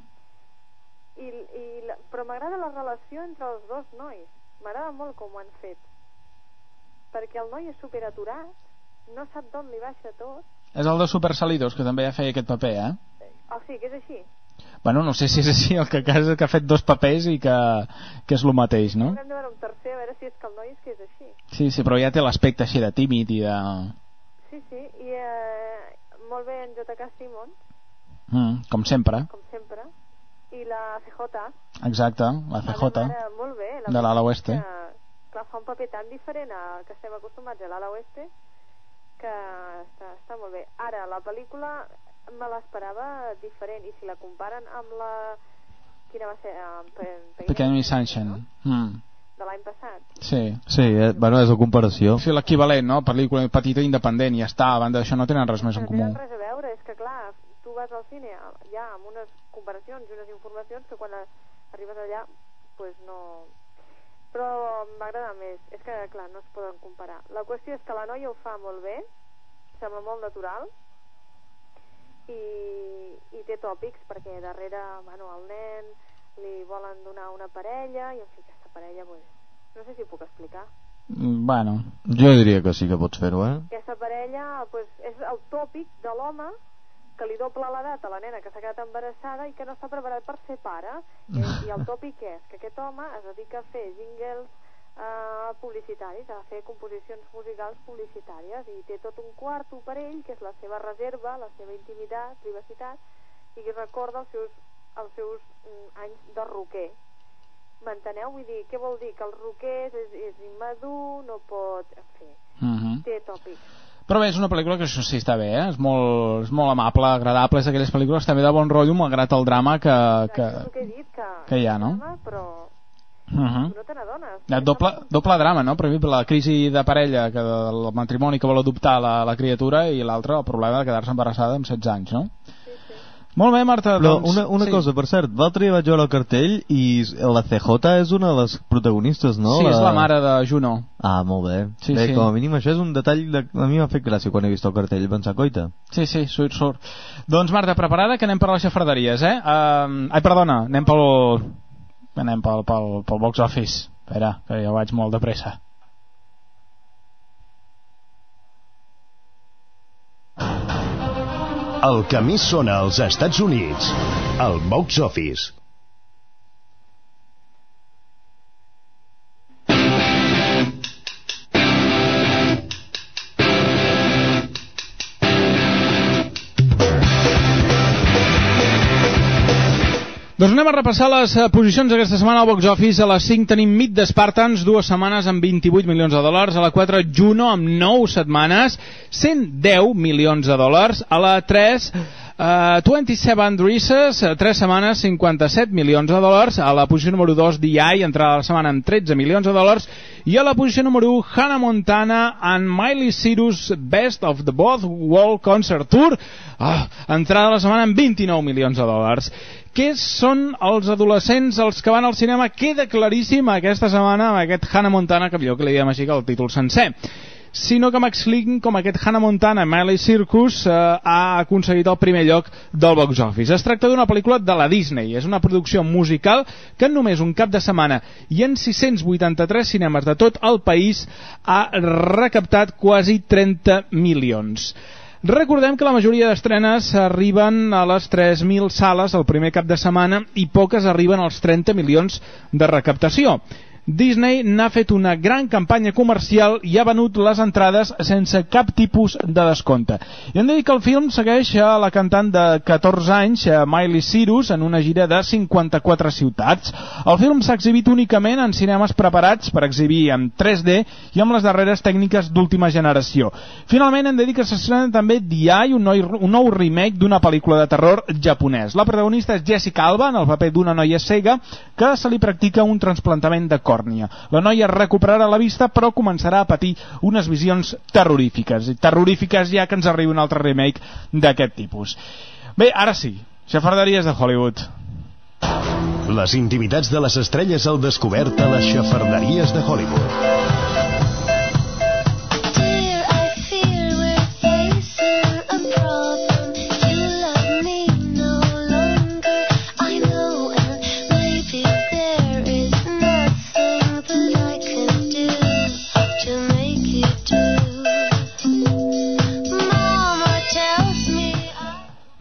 I, i la, però m'agrada la relació entre els dos nois. M'agrada molt com ho han fet. Perquè el noi és superaturat, no sap d'on li baixa tot. És el de Super Salidos, que també ja feia aquest paper, eh? Oh, sí, que és així. Bueno, no sé si és així, el que cas és que ha fet dos papers i que, que és el mateix, no? Haurem de veure un tercer, a veure si és que el noi és que és així. Sí, sí, però ja té l'aspecte així de tímid i de... Sí, sí, i eh, molt bé en J.K. Simmons, Mm, com sempre. com sempre, i la CJ, Exacte, la CJ. Ara, molt bé. La de l'ala oeste. Que, clar, fa un paper tan diferent al que estem acostumats a l'ala oeste que està, està molt bé. Ara, la pel·lícula me l'esperava diferent i si la comparen amb la... Quina va ser? Amb Pe- Pequeño Miss Sunshine. Mm. De l'any passat. Sí. Sí, eh, bueno, és la comparació. Sí, l'equivalent, no? Pel·lícula petita independent, i ja està. A banda d'això no tenen res més en No comú. tenen res a veure, és que clar, tu vas al cine ja amb unes comparacions i unes informacions que quan arribes allà pues no... Però m'agrada més, és que clar, no es poden comparar. La qüestió és que la noia ho fa molt bé, sembla molt natural, i, i té tòpics perquè darrere, bueno, el nen li volen donar una parella i en fi, aquesta parella pues, no sé si ho puc explicar. Mm, Bueno, Jo diria que sí que pots fer-ho, eh? aquesta parella pues, és el tòpic de l'home que li dobla l'edat a la nena que s'ha quedat embarassada i que no està preparat per ser pare. I, [LAUGHS] i el tòpic és que aquest home es dedica a fer jingles eh, publicitaris, a fer composicions musicals publicitàries i té tot un quarto per ell que és la seva reserva, la seva intimitat, privacitat i que recorda els seus, els seus mm, anys de roquer m'enteneu? Vull dir, què vol dir? Que el roquer és, és immadur, no pot... En fi, Mhm. té tòpics. Però bé, és una pel·lícula que això sí està bé, eh? és, molt, és molt amable, agradable, és d'aquelles pel·lícules també de bon rotllo, malgrat el drama que, que, el que he dit, que, que hi ha, no? drama, però Uh -huh. no te n'adones. Doble, doble drama, no? Per exemple, la crisi de parella, que del matrimoni que vol adoptar la, la criatura, i l'altre, el problema de quedar-se embarassada amb 16 anys, no? Molt bé, Marta, Però doncs... una, una sí. cosa, per cert, l'altre dia vaig veure el cartell i la CJ és una de les protagonistes, no? Sí, és la mare de Juno. Ah, molt bé. Sí, bé, sí. com a mínim això és un detall de... a mi m'ha fet gràcia quan he vist el cartell, pensar, coita. Sí, sí, surt, surt. Doncs Marta, preparada que anem per les xafarderies, eh? Uh, ai, perdona, anem pel... Anem pel, pel, pel box office. Espera, que jo vaig molt de pressa. El que més sona als Estats Units, el box office. Doncs anem a repassar les eh, posicions d'aquesta setmana al box office. A les 5 tenim Meet the Spartans, dues setmanes amb 28 milions de dòlars. A la 4 Juno amb 9 setmanes, 110 milions de dòlars. A la 3 Uh, 27 Reeses, 3 setmanes, 57 milions de dòlars. A la posició número 2, DI, entrada la setmana amb 13 milions de dòlars. I a la posició número 1, Hannah Montana and Miley Cyrus Best of the Both World Concert Tour. Ah, entrada la setmana amb 29 milions de dòlars. Què són els adolescents els que van al cinema? Queda claríssim aquesta setmana amb aquest Hannah Montana, que millor que li diem així que el títol sencer sinó que Max Flicken, com aquest Hannah Montana Miley Circus, eh, ha aconseguit el primer lloc del box office. Es tracta d'una pel·lícula de la Disney, és una producció musical que en només un cap de setmana i en 683 cinemes de tot el país ha recaptat quasi 30 milions. Recordem que la majoria d'estrenes arriben a les 3.000 sales el primer cap de setmana i poques arriben als 30 milions de recaptació. Disney n'ha fet una gran campanya comercial i ha venut les entrades sense cap tipus de descompte. I hem de dir que el film segueix a la cantant de 14 anys, Miley Cyrus, en una gira de 54 ciutats. El film s'ha exhibit únicament en cinemes preparats per exhibir en 3D i amb les darreres tècniques d'última generació. Finalment hem de dir que s'estrena també D.I., un, noi, un nou remake d'una pel·lícula de terror japonès. La protagonista és Jessica Alba, en el paper d'una noia cega, que se li practica un transplantament de còrnia. La noia recuperarà la vista però començarà a patir unes visions terrorífiques. I terrorífiques ja que ens arriba un altre remake d'aquest tipus. Bé, ara sí, xafarderies de Hollywood. Les intimitats de les estrelles al descobert a les xafarderies de Hollywood.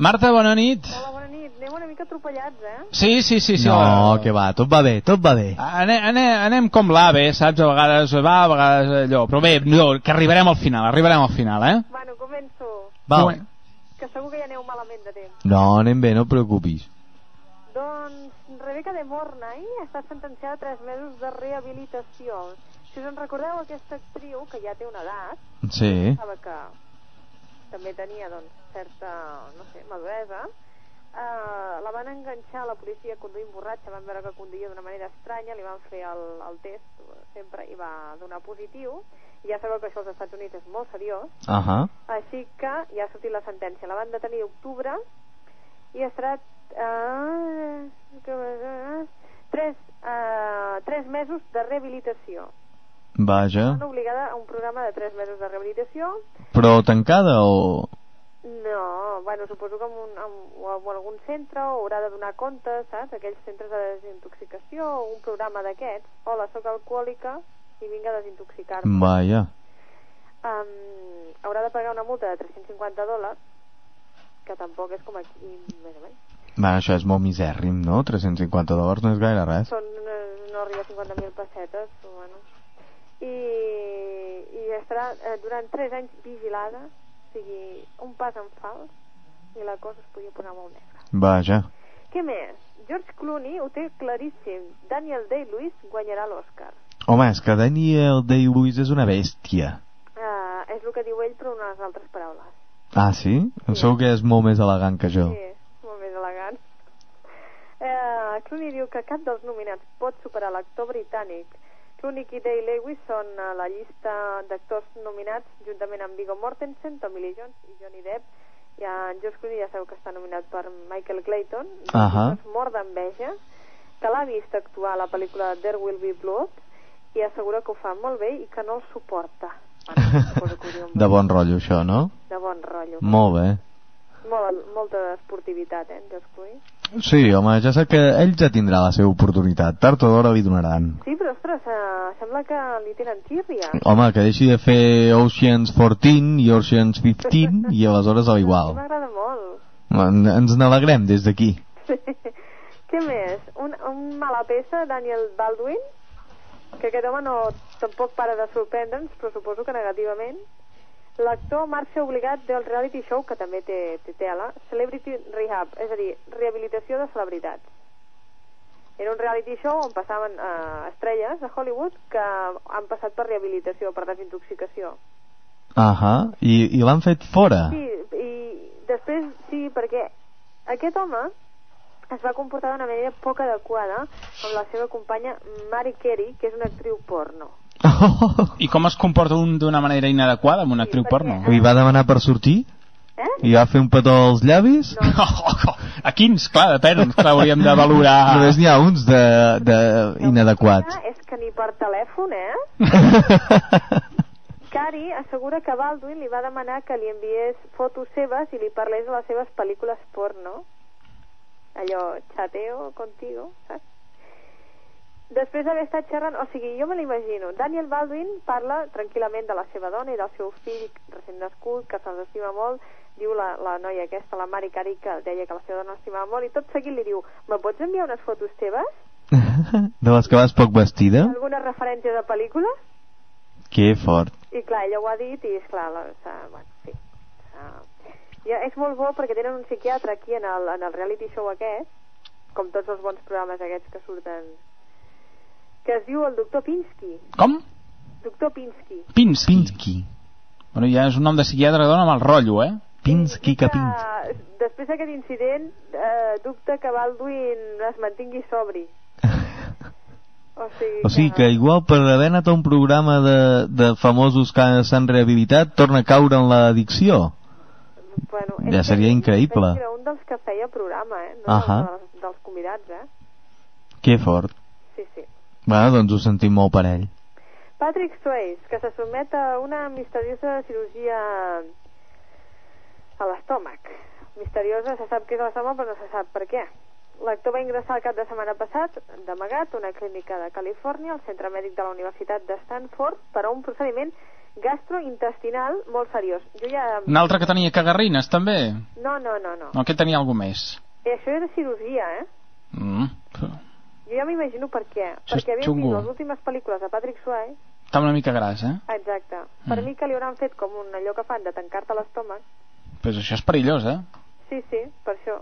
Marta, bona nit. Hola, bona nit. Anem una mica atropellats, eh? Sí, sí, sí. sí no, la- que va, tot va bé, tot va bé. Anem, anem, anem com l'AVE, saps? A vegades va, a vegades allò. Però bé, no, que arribarem al final, arribarem al final, eh? Bueno, començo. Val. Que segur que ja aneu malament de temps. No, anem bé, no et preocupis. Doncs Rebeca de Mornay està sentenciada a 3 mesos de rehabilitació. Si us en recordeu, aquesta actriu, que ja té una edat, Sí. pensava que també tenia doncs, certa, no sé, maduresa, eh, la van enganxar a la policia conduint borratxa, van veure que conduïa d'una manera estranya, li van fer el, el test sempre i va donar positiu, i ja sabeu que això als Estats Units és molt seriós, Ahà. així que ja ha sortit la sentència. La van detenir a octubre i estarà eh, tres, eh, tres mesos de rehabilitació. Vaja. Estan obligada a un programa de tres mesos de rehabilitació. Però tancada o... No, bueno, suposo que en, un, en, o en algun centre o haurà de donar compte, saps? Aquells centres de desintoxicació o un programa d'aquests. Hola, sóc alcohòlica i vinc a desintoxicar-me. Vaja. um, haurà de pagar una multa de 350 dòlars que tampoc és com aquí més o menys Va, això és molt misèrrim, no? 350 dòlars no és gaire res. són, eh, no arriba a 50.000 pessetes però bueno. I, i estarà eh, durant 3 anys vigilada o sigui, un pas en fals i la cosa es podia posar molt negra Vaja. què més? George Clooney ho té claríssim Daniel Day-Lewis guanyarà l'Oscar Home, és que Daniel Day-Lewis és una bèstia. uh, és el que diu ell però unes altres paraules. Ah, sí? Em segur que és molt més elegant que jo. Sí, molt més elegant. Eh, Clooney diu que cap dels nominats pot superar l'actor britànic. Clooney i Day Lewis són a la llista d'actors nominats juntament amb Viggo Mortensen, Tommy Lee Jones i Johnny Depp. I en George Clooney ja sabeu que està nominat per Michael Clayton. Ahà. És mort d'enveja, que l'ha vist actuar a la pel·lícula There Will Be Blood i assegura que ho fa molt bé i que no el suporta. [LAUGHS] De bon rotllo, això, no? De bon rotllo. Molt bé. Molt, molta esportivitat, eh, en George Clooney. Sí, home, ja sé que ell ja tindrà la seva oportunitat. Tard o d'hora li donaran. Sí, però ostres, eh, sembla que li tenen tírria. Home, que deixi de fer Oceans 14 i Oceans 15 i aleshores a l'igual. M'agrada molt. En- Ens n'alegrem des d'aquí. Què més? Un, un mala peça, Daniel Baldwin, que aquest home no, tampoc para de sorprendre'ns, però suposo que negativament. L'actor marxa obligat del reality show, que també té, té tela, Celebrity Rehab, és a dir, rehabilitació de celebritats. Era un reality show on passaven eh, estrelles de Hollywood que han passat per rehabilitació, per desintoxicació. Ahà, i, i l'han fet fora. Sí, i després sí, perquè aquest home es va comportar d'una manera poc adequada amb la seva companya Mary Carey, que és una actriu porno. I com es comporta un d'una manera inadequada amb una actriu porno? Li va demanar per sortir? Eh? I va fer un petó als llavis? No. A [LAUGHS] quins? Clar, depèn, clar, hauríem de valorar... Només n'hi ha uns de, de inadequats. Ah, és que ni per telèfon, eh? [LAUGHS] Cari assegura que Baldwin li va demanar que li enviés fotos seves i li parlés de les seves pel·lícules porno. Allò, chateo contigo, saps? Després d'haver estat xerrant, o sigui, jo me l'imagino, Daniel Baldwin parla tranquil·lament de la seva dona i del seu fill recent nascut, que se'ls estima molt, diu la, la noia aquesta, la Mari Cari, que deia que la seva dona l'estimava molt, i tot seguit li diu, me pots enviar unes fotos teves? [LAUGHS] De les que vas poc vestida? Alguna referència de pel·lícula? Que fort. I clar, ella ho ha dit i, esclar, la, sa, bueno, sí. Sa, ja, és molt bo perquè tenen un psiquiatre aquí en el, en el reality show aquest, com tots els bons programes aquests que surten, que es diu el doctor Pinsky. Com? Doctor Pinsky. Pinsky. Pinsky. Bueno, ja és un nom de psiquiatre que dona mal rotllo, eh? Pinsky que pins. Ah, després d'aquest incident, eh, dubta que Baldwin es mantingui sobri. [LAUGHS] O sigui, O sigui que igual per haver anat a un programa de, de famosos que s'han rehabilitat torna a caure en l'addicció. bueno, Ja seria increïble. Era un dels que feia programa, eh? No Ahà. dels, dels convidats, eh? Que fort. Sí, sí. Bueno, doncs ho sentim molt per ell. Patrick Swayze, que se sotmet a una misteriosa cirurgia a l'estómac. Misteriosa, se sap que és a l'estómac, però no se sap per què. L'actor va ingressar el cap de setmana passat, d'amagat, a una clínica de Califòrnia, al centre mèdic de la Universitat de Stanford, per a un procediment gastrointestinal molt seriós. Jo ja... Un altre que tenia cagarrines, també? No, no, no, no. No, aquest tenia alguna més. I això era cirurgia, eh? Mm. Jo ja m'imagino per què. Això Perquè havíem xungo. vist les últimes pel·lícules de Patrick Swayze Està una mica gras, eh? Exacte. Per Mm. mi que li hauran fet com un allò que fan de tancar-te l'estómac. Pues això és perillós, eh? Sí, sí, per això.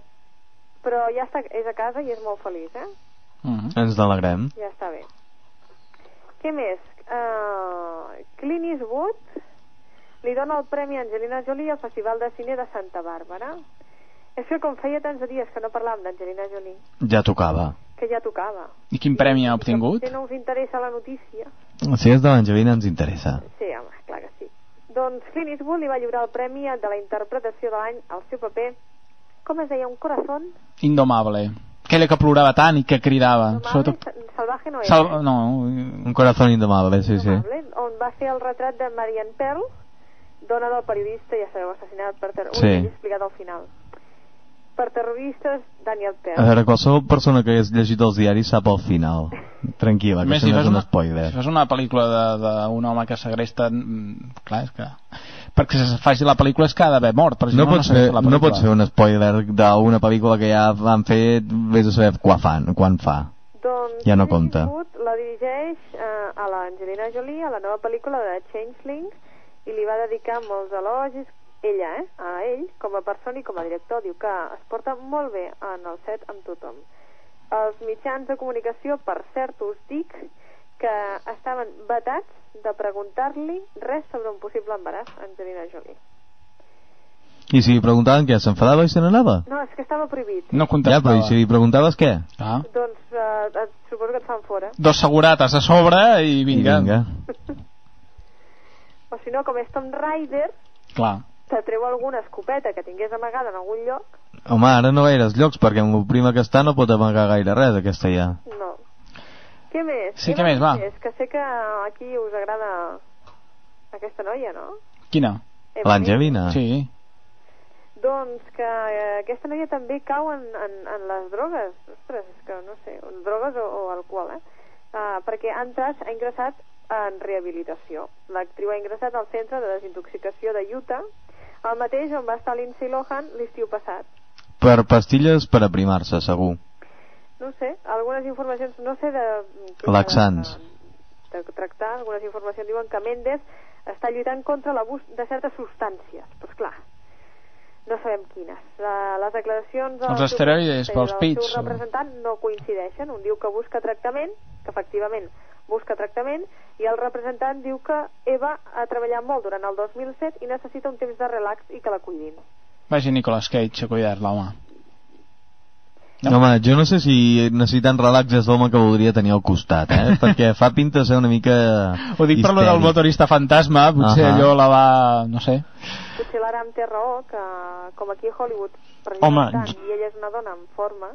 Però ja està, és a casa i és molt feliç, eh? Mm. Ens n'alegrem. Ja està bé. Què més? Uh, Clint Eastwood li dona el Premi a Angelina Jolie al Festival de Cine de Santa Bàrbara. És que com feia tants de dies que no parlàvem d'Angelina Jolie, Ja tocava. Que ja tocava. I quin premi ha obtingut? Si no us interessa la notícia, Si és de l'Angelina ens interessa. Sí, home, clar que sí. Doncs Clint Eastwood li va lliurar el premi de la interpretació de l'any al seu paper, com es deia, un corazón Indomable. Aquella que plorava tant i que cridava. amable, sa- salvaje no era, Sal... eh? No, Un corazón indomable, sí, sí. Amable, on va fer el retrat de Marianne Pearl, dona del periodista, ja sabeu, assassinat per terroristes, Sí. sí. explicat al final. Per terroristes, Daniel A Pearl. veure, qualsevol persona que hagués llegit els diaris sap el final. Tranquil·la, que Més, això si no és un una- spoiler. Si fas una pel·lícula de- d'un home que segresta... mm, Clar, és que... Perquè se faci la pel·lícula és que ha d'haver mort, però si No, no, no, pots s'ha fer, la no pots fer un spoiler d'una pel·lícula que ja han fet, vés a saber quan fan, quan fa. Doncs Ja no compta. La dirigeix eh, a l'Angelina Jolie a la nova pel·lícula de Changeling i li va dedicar molts elogis ella, eh, a ell com a persona i com a director diu que es porta molt bé en el set amb tothom els mitjans de comunicació per cert us dic que estaven vetats de preguntar-li res sobre un possible embaràs a Angelina Jolie. I si li preguntaven què, s'enfadava i se n'anava? No, és que estava prohibit. No Ja, contestava. però i si li preguntaves què? Ah. Doncs eh, et, suposo que et fan fora. Dos segurates a sobre i vinga. I vinga. [LAUGHS] O si no, com és Tom Raider, Clar. Te treu alguna escopeta que tingués amagada en algun lloc. Home, ara no gaires llocs, perquè amb el prima que està no pot amagar gaire res, aquesta ja. No. Què més? Sí, què més, va? És que sé que aquí us agrada aquesta noia, no? Quina? L'Angelina. Sí. Doncs que eh, aquesta noia també cau en, en, en les drogues. Ostres, és que no sé, drogues o, o alcohol, eh? Uh, perquè ha entrat, ha ingressat en rehabilitació. L'actriu ha ingressat al centre de desintoxicació de Utah, el mateix on va estar Lindsay Lohan l'estiu passat. Per pastilles per aprimar-se, segur. No sé, algunes informacions, no sé de... Laxants. de tractar, algunes informacions diuen que Mendes està lluitant contra l'abús de certes substàncies. Doncs clar, no sabem quines. La, les declaracions Els esteroides pels pits, representant no coincideixen. Un diu que busca tractament, que efectivament busca tractament, i el representant diu que Eva ha treballat molt durant el 2007 i necessita un temps de relax i que la cuidin. Vagi Nicolas Cage a cuidar-la, home. No. Home, jo no sé si necessitant relax és l'home que voldria tenir al costat, eh? [LAUGHS] perquè fa pinta ser una mica Ho dic per lo del histèric. motorista fantasma, potser Ahà. allò la va... no sé. Potser l'Ara em té raó, que com aquí a Hollywood Home, prenyem tant, i ella és una dona en forma,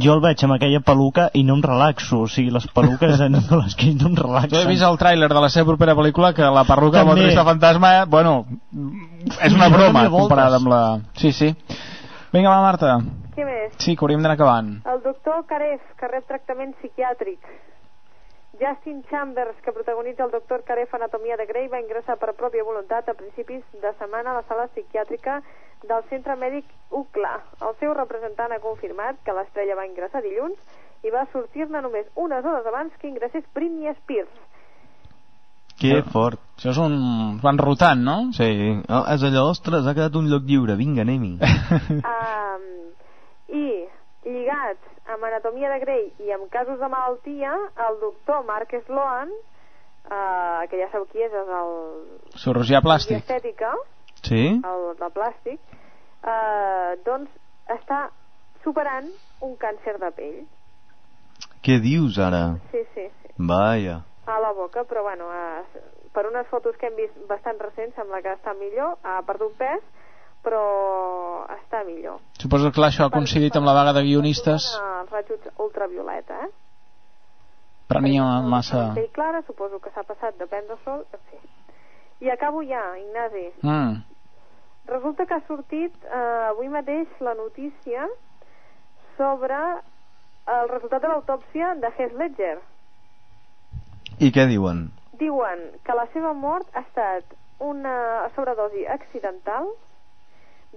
Jo el veig amb aquella peluca i no em relaxo. O sigui, les peluques en [LAUGHS] Nicolas Cage no em Jo he relaxen. vist el tràiler de la seva propera pel·lícula que la perruca També. motorista fantasma, eh, bueno, és una broma comparada amb la... Sí, sí. Vinga, va, Marta. Què més? Sí, que hauríem d'anar acabant. El doctor Caref, que rep tractament psiquiàtric. Justin Chambers, que protagonitza el doctor Caref Anatomia de Grey, va ingressar per pròpia voluntat a principis de setmana a la sala psiquiàtrica del centre mèdic UCLA. El seu representant ha confirmat que l'estrella va ingressar dilluns i va sortir-ne només unes hores abans que ingressés Britney Spears. Que fort. Això és un... van rotant, no? Sí, oh, és allò, ostres, ha quedat un lloc lliure, vinga, anem-hi. [LAUGHS] Um, I lligats amb anatomia de Grey i amb casos de malaltia, el doctor Mark Sloan, uh, que ja sabeu qui és, és el Cirurgià plàstic. estètica, Sí? el de plàstic, uh, doncs està superant un càncer de pell. Què dius ara? Sí, sí, sí. Vaja. A la boca, però bueno, uh, per unes fotos que hem vist bastant recents sembla que està millor, ha perdut pes, però està millor. Suposo que clar, això ha coincidit amb la vaga de guionistes. Els rajos ultravioleta, eh? Prenia massa... Pell clara, suposo que s'ha passat de prendre sol, en fi. I acabo ja, Ignasi. Mm. Resulta que ha sortit eh, avui mateix la notícia sobre el resultat de l'autòpsia de Heath Ledger. I què diuen? Diuen que la seva mort ha estat una sobredosi accidental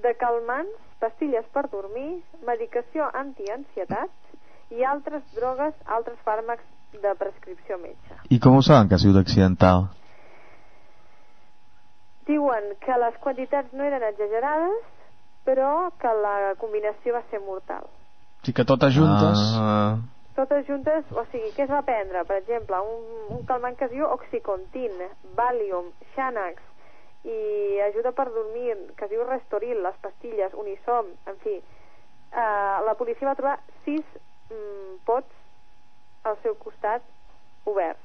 de calmants, pastilles per dormir, medicació antiansietat i altres drogues, altres fàrmacs de prescripció metge. I com ho saben que ha sigut accidental? Diuen que les quantitats no eren exagerades, però que la combinació va ser mortal. Sí que totes juntes... Ah, Totes juntes, o sigui, què es va prendre? Per exemple, un, un calmant que es diu Oxycontin, Valium, Xanax, i ajuda per dormir, que es diu Restoril, les pastilles, Unisom, en fi. Uh, la policia va trobar sis mm, pots al seu costat oberts.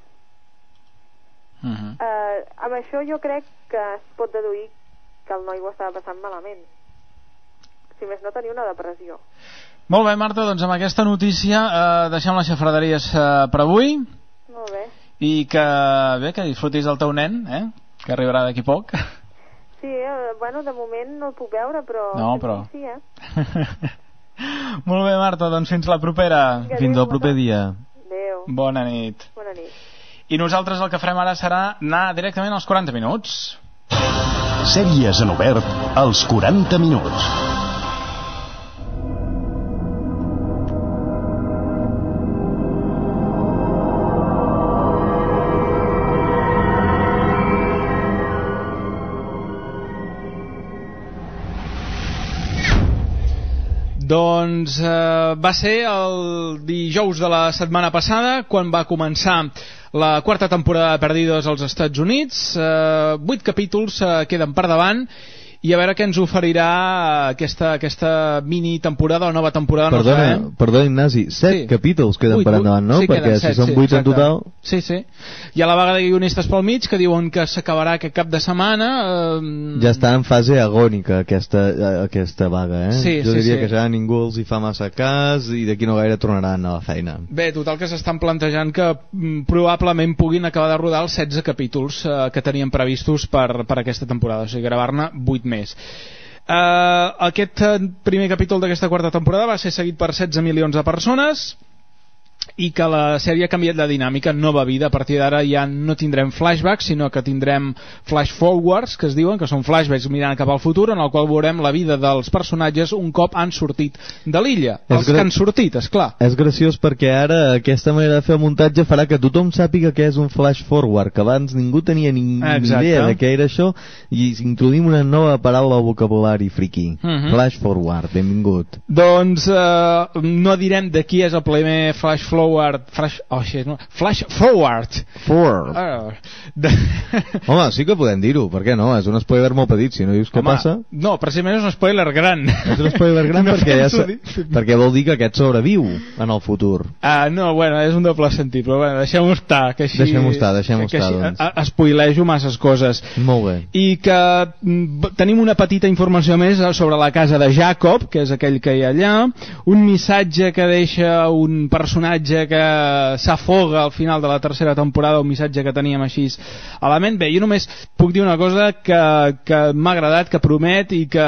Uh -huh. Uh, amb això jo crec que es pot deduir que el noi ho estava passant malament. Si més no, tenia una depressió. Molt bé, Marta, doncs amb aquesta notícia eh, deixem les xafraderies eh, per avui Molt bé. i que, bé, que disfrutis del teu nen, eh? que arribarà d'aquí poc. Sí, eh, bueno, de moment no el puc veure, però... No, però- Sí, eh? [LAUGHS] Molt bé, Marta, doncs fins la propera. Vinga, Fins adéu, al proper dia. Adéu. Bona nit. Bona nit. I nosaltres el que farem ara serà anar directament als 40 minuts. Sèries en obert als 40 minuts. Doncs eh, va ser el dijous de la setmana passada quan va començar la quarta temporada de Perdidos als Estats Units, eh, vuit capítols eh, queden per davant i a veure què ens oferirà aquesta, aquesta mini temporada o nova temporada Perdona, no sabem. perdona Ignasi, set Sí. capítols queden Vuit, per endavant, no? Sí, Perquè queden si set, són sí, vuit en total... Sí, sí. Hi ha la vaga de guionistes pel mig que diuen que s'acabarà aquest cap de setmana. Eh, Ja està en fase agònica aquesta, aquesta vaga, eh? Sí, jo sí, diria sí. que ja ningú els hi fa massa cas i d'aquí no gaire tornaran a la feina. Bé, total que s'estan plantejant que mm, probablement puguin acabar de rodar els 16 capítols eh, que tenien previstos per, per aquesta temporada, o sigui, gravar-ne 8 més. Uh, aquest eh, primer capítol d'aquesta quarta temporada va ser seguit per 16 milions de persones i que la sèrie ha canviat de dinàmica, nova vida, a partir d'ara ja no tindrem flashbacks, sinó que tindrem flash forwards, que es diuen, que són flashbacks mirant cap al futur, en el qual veurem la vida dels personatges un cop han sortit de l'illa. Els que han sortit, és clar. És graciós perquè ara aquesta manera de fer el muntatge farà que tothom sàpiga què és un flash forward, que abans ningú tenia ni, ni Exacte. idea de què era això, i introduïm una nova paraula al vocabulari friki. Mhm. Flash forward, benvingut. Doncs eh, no direm de qui és el primer flash forward flash, oh, shit, no, flash forward Forward. Ah, de... [LAUGHS] Home, sí que podem dir-ho, per què no? És un spoiler molt petit, si no dius què Home, passa... no, precisament és un spoiler gran És un spoiler gran [LAUGHS] No perquè, ja sa... perquè vol dir que aquest sobreviu en el futur. Ah, no, bueno, és un doble sentit, però bueno, deixem-ho estar, que així... Deixem-ho estar, deixem-ho estar, així, doncs. a- masses coses. Molt bé. I que mm, tenim una petita informació més eh, sobre la casa de Jacob, que és aquell que hi ha allà, un missatge que deixa un personatge que s'afoga al final de la tercera temporada, un missatge que teníem així a la ment. Bé, jo només puc dir una cosa que, que m'ha agradat, que promet i que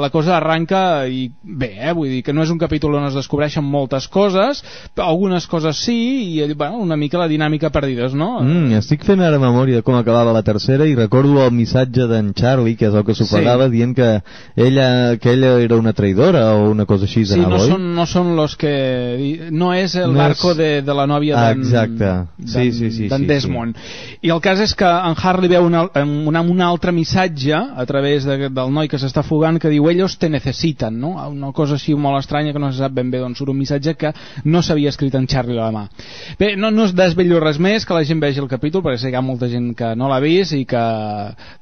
la cosa arranca i bé, eh? vull dir que no és un capítol on es descobreixen moltes coses, algunes coses sí i bueno, una mica la dinàmica perdides, no? Mm, estic fent ara memòria de com acabava la tercera i recordo el missatge d'en Charlie, que és el que s'ofegava, Sí. dient que ella, que ella era una traïdora o una cosa així Sí, no oi? són, no són los que... No és el No barco és- de, de la nòvia Ah, d'en exacte. Sí, sí, sí, d'en sí, Desmond. I el cas és que en Harley veu un, un, un altre missatge a través de, del noi que s'està fugant que diu ellos te necesitan, no? Una cosa així molt estranya que no se sap ben bé d'on surt un missatge que no s'havia escrit en Charlie a la mà. Bé, no, no es desvello res més, que la gent vegi el capítol perquè sé que hi ha molta gent que no l'ha vist i que,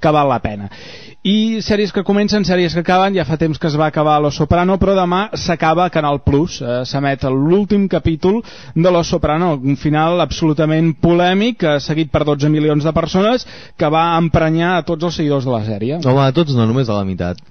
que val la pena. I sèries que comencen, sèries que acaben, ja fa temps que es va acabar Los Soprano, però demà s'acaba Canal Plus, eh, s'emet l'últim capítol de Los Soprano, un final absolutament polèmic, eh, seguit per 12 milions de persones, que va emprenyar a tots els seguidors de la sèrie. Home, a tots no, només a la meitat.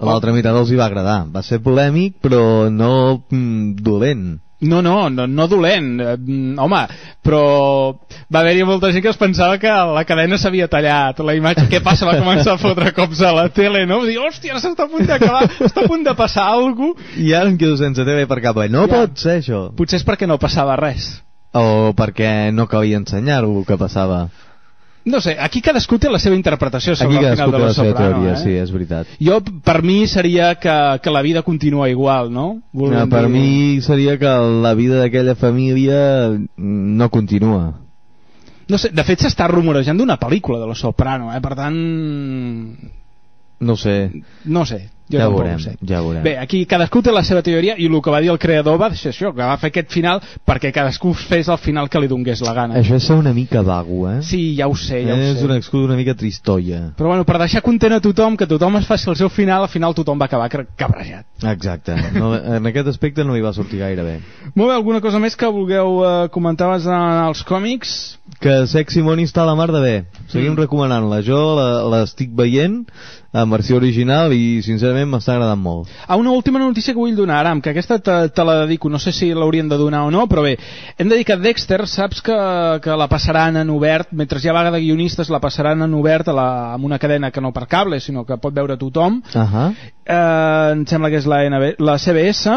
A l'altra meitat els hi va agradar. Va ser polèmic, però no mm, dolent. No, no, no, no dolent, eh, home, però va haver-hi molta gent que es pensava que la cadena s'havia tallat, la imatge, què passa, va començar a fotre cops a la tele, no? Dir, hòstia, ara s'està a punt d'acabar, està a punt de passar alguna cosa. I ara em quedo sense TV per cap No Ja. pot ser això. Potser és perquè no passava res. O perquè no calia ensenyar-ho que passava. No sé, aquí cadascú té la seva interpretació sobre Aquí el final de la la Soprano, teoria, eh? sí, és veritat. Jo, per mi, seria que, que la vida continua igual, no? No, per dir- mi seria que la vida d'aquella família no continua. No sé, de fet s'està rumorejant d'una pel·lícula de la Soprano, eh? Per tant... No sé. No sé. Jo ja ho veurem, ho sé. ja ho veurem. Bé, aquí cadascú té la seva teoria i el que va dir el creador va ser això, que va fer aquest final perquè cadascú fes el final que li donés la gana. Això és ser una mica vago, eh? Sí, ja ho sé, ja ho és sé. una excusa una mica tristoia. Però bueno, per deixar content a tothom, que tothom es faci el seu final, al final tothom va acabar cabrejat. Exacte. No, en aquest aspecte no li va sortir gaire bé. Molt bé, alguna cosa més que vulgueu eh, comentar d'anar als còmics? Que Sexy Money està a la mar de bé. Seguim Mm. recomanant-la. Jo la- l'estic veient en versió original i sincerament m'està agradant molt. Ah, una última notícia que vull donar, Aram, que aquesta te, te la dedico, no sé si l'haurien de donar o no, però bé, hem de dir que Dexter, saps que, que la passaran en obert, mentre hi ha vaga de guionistes, la passaran en obert a la, amb una cadena que no per cable, sinó que pot veure tothom, Uh -huh. eh, em sembla que és la, NB, la CBS,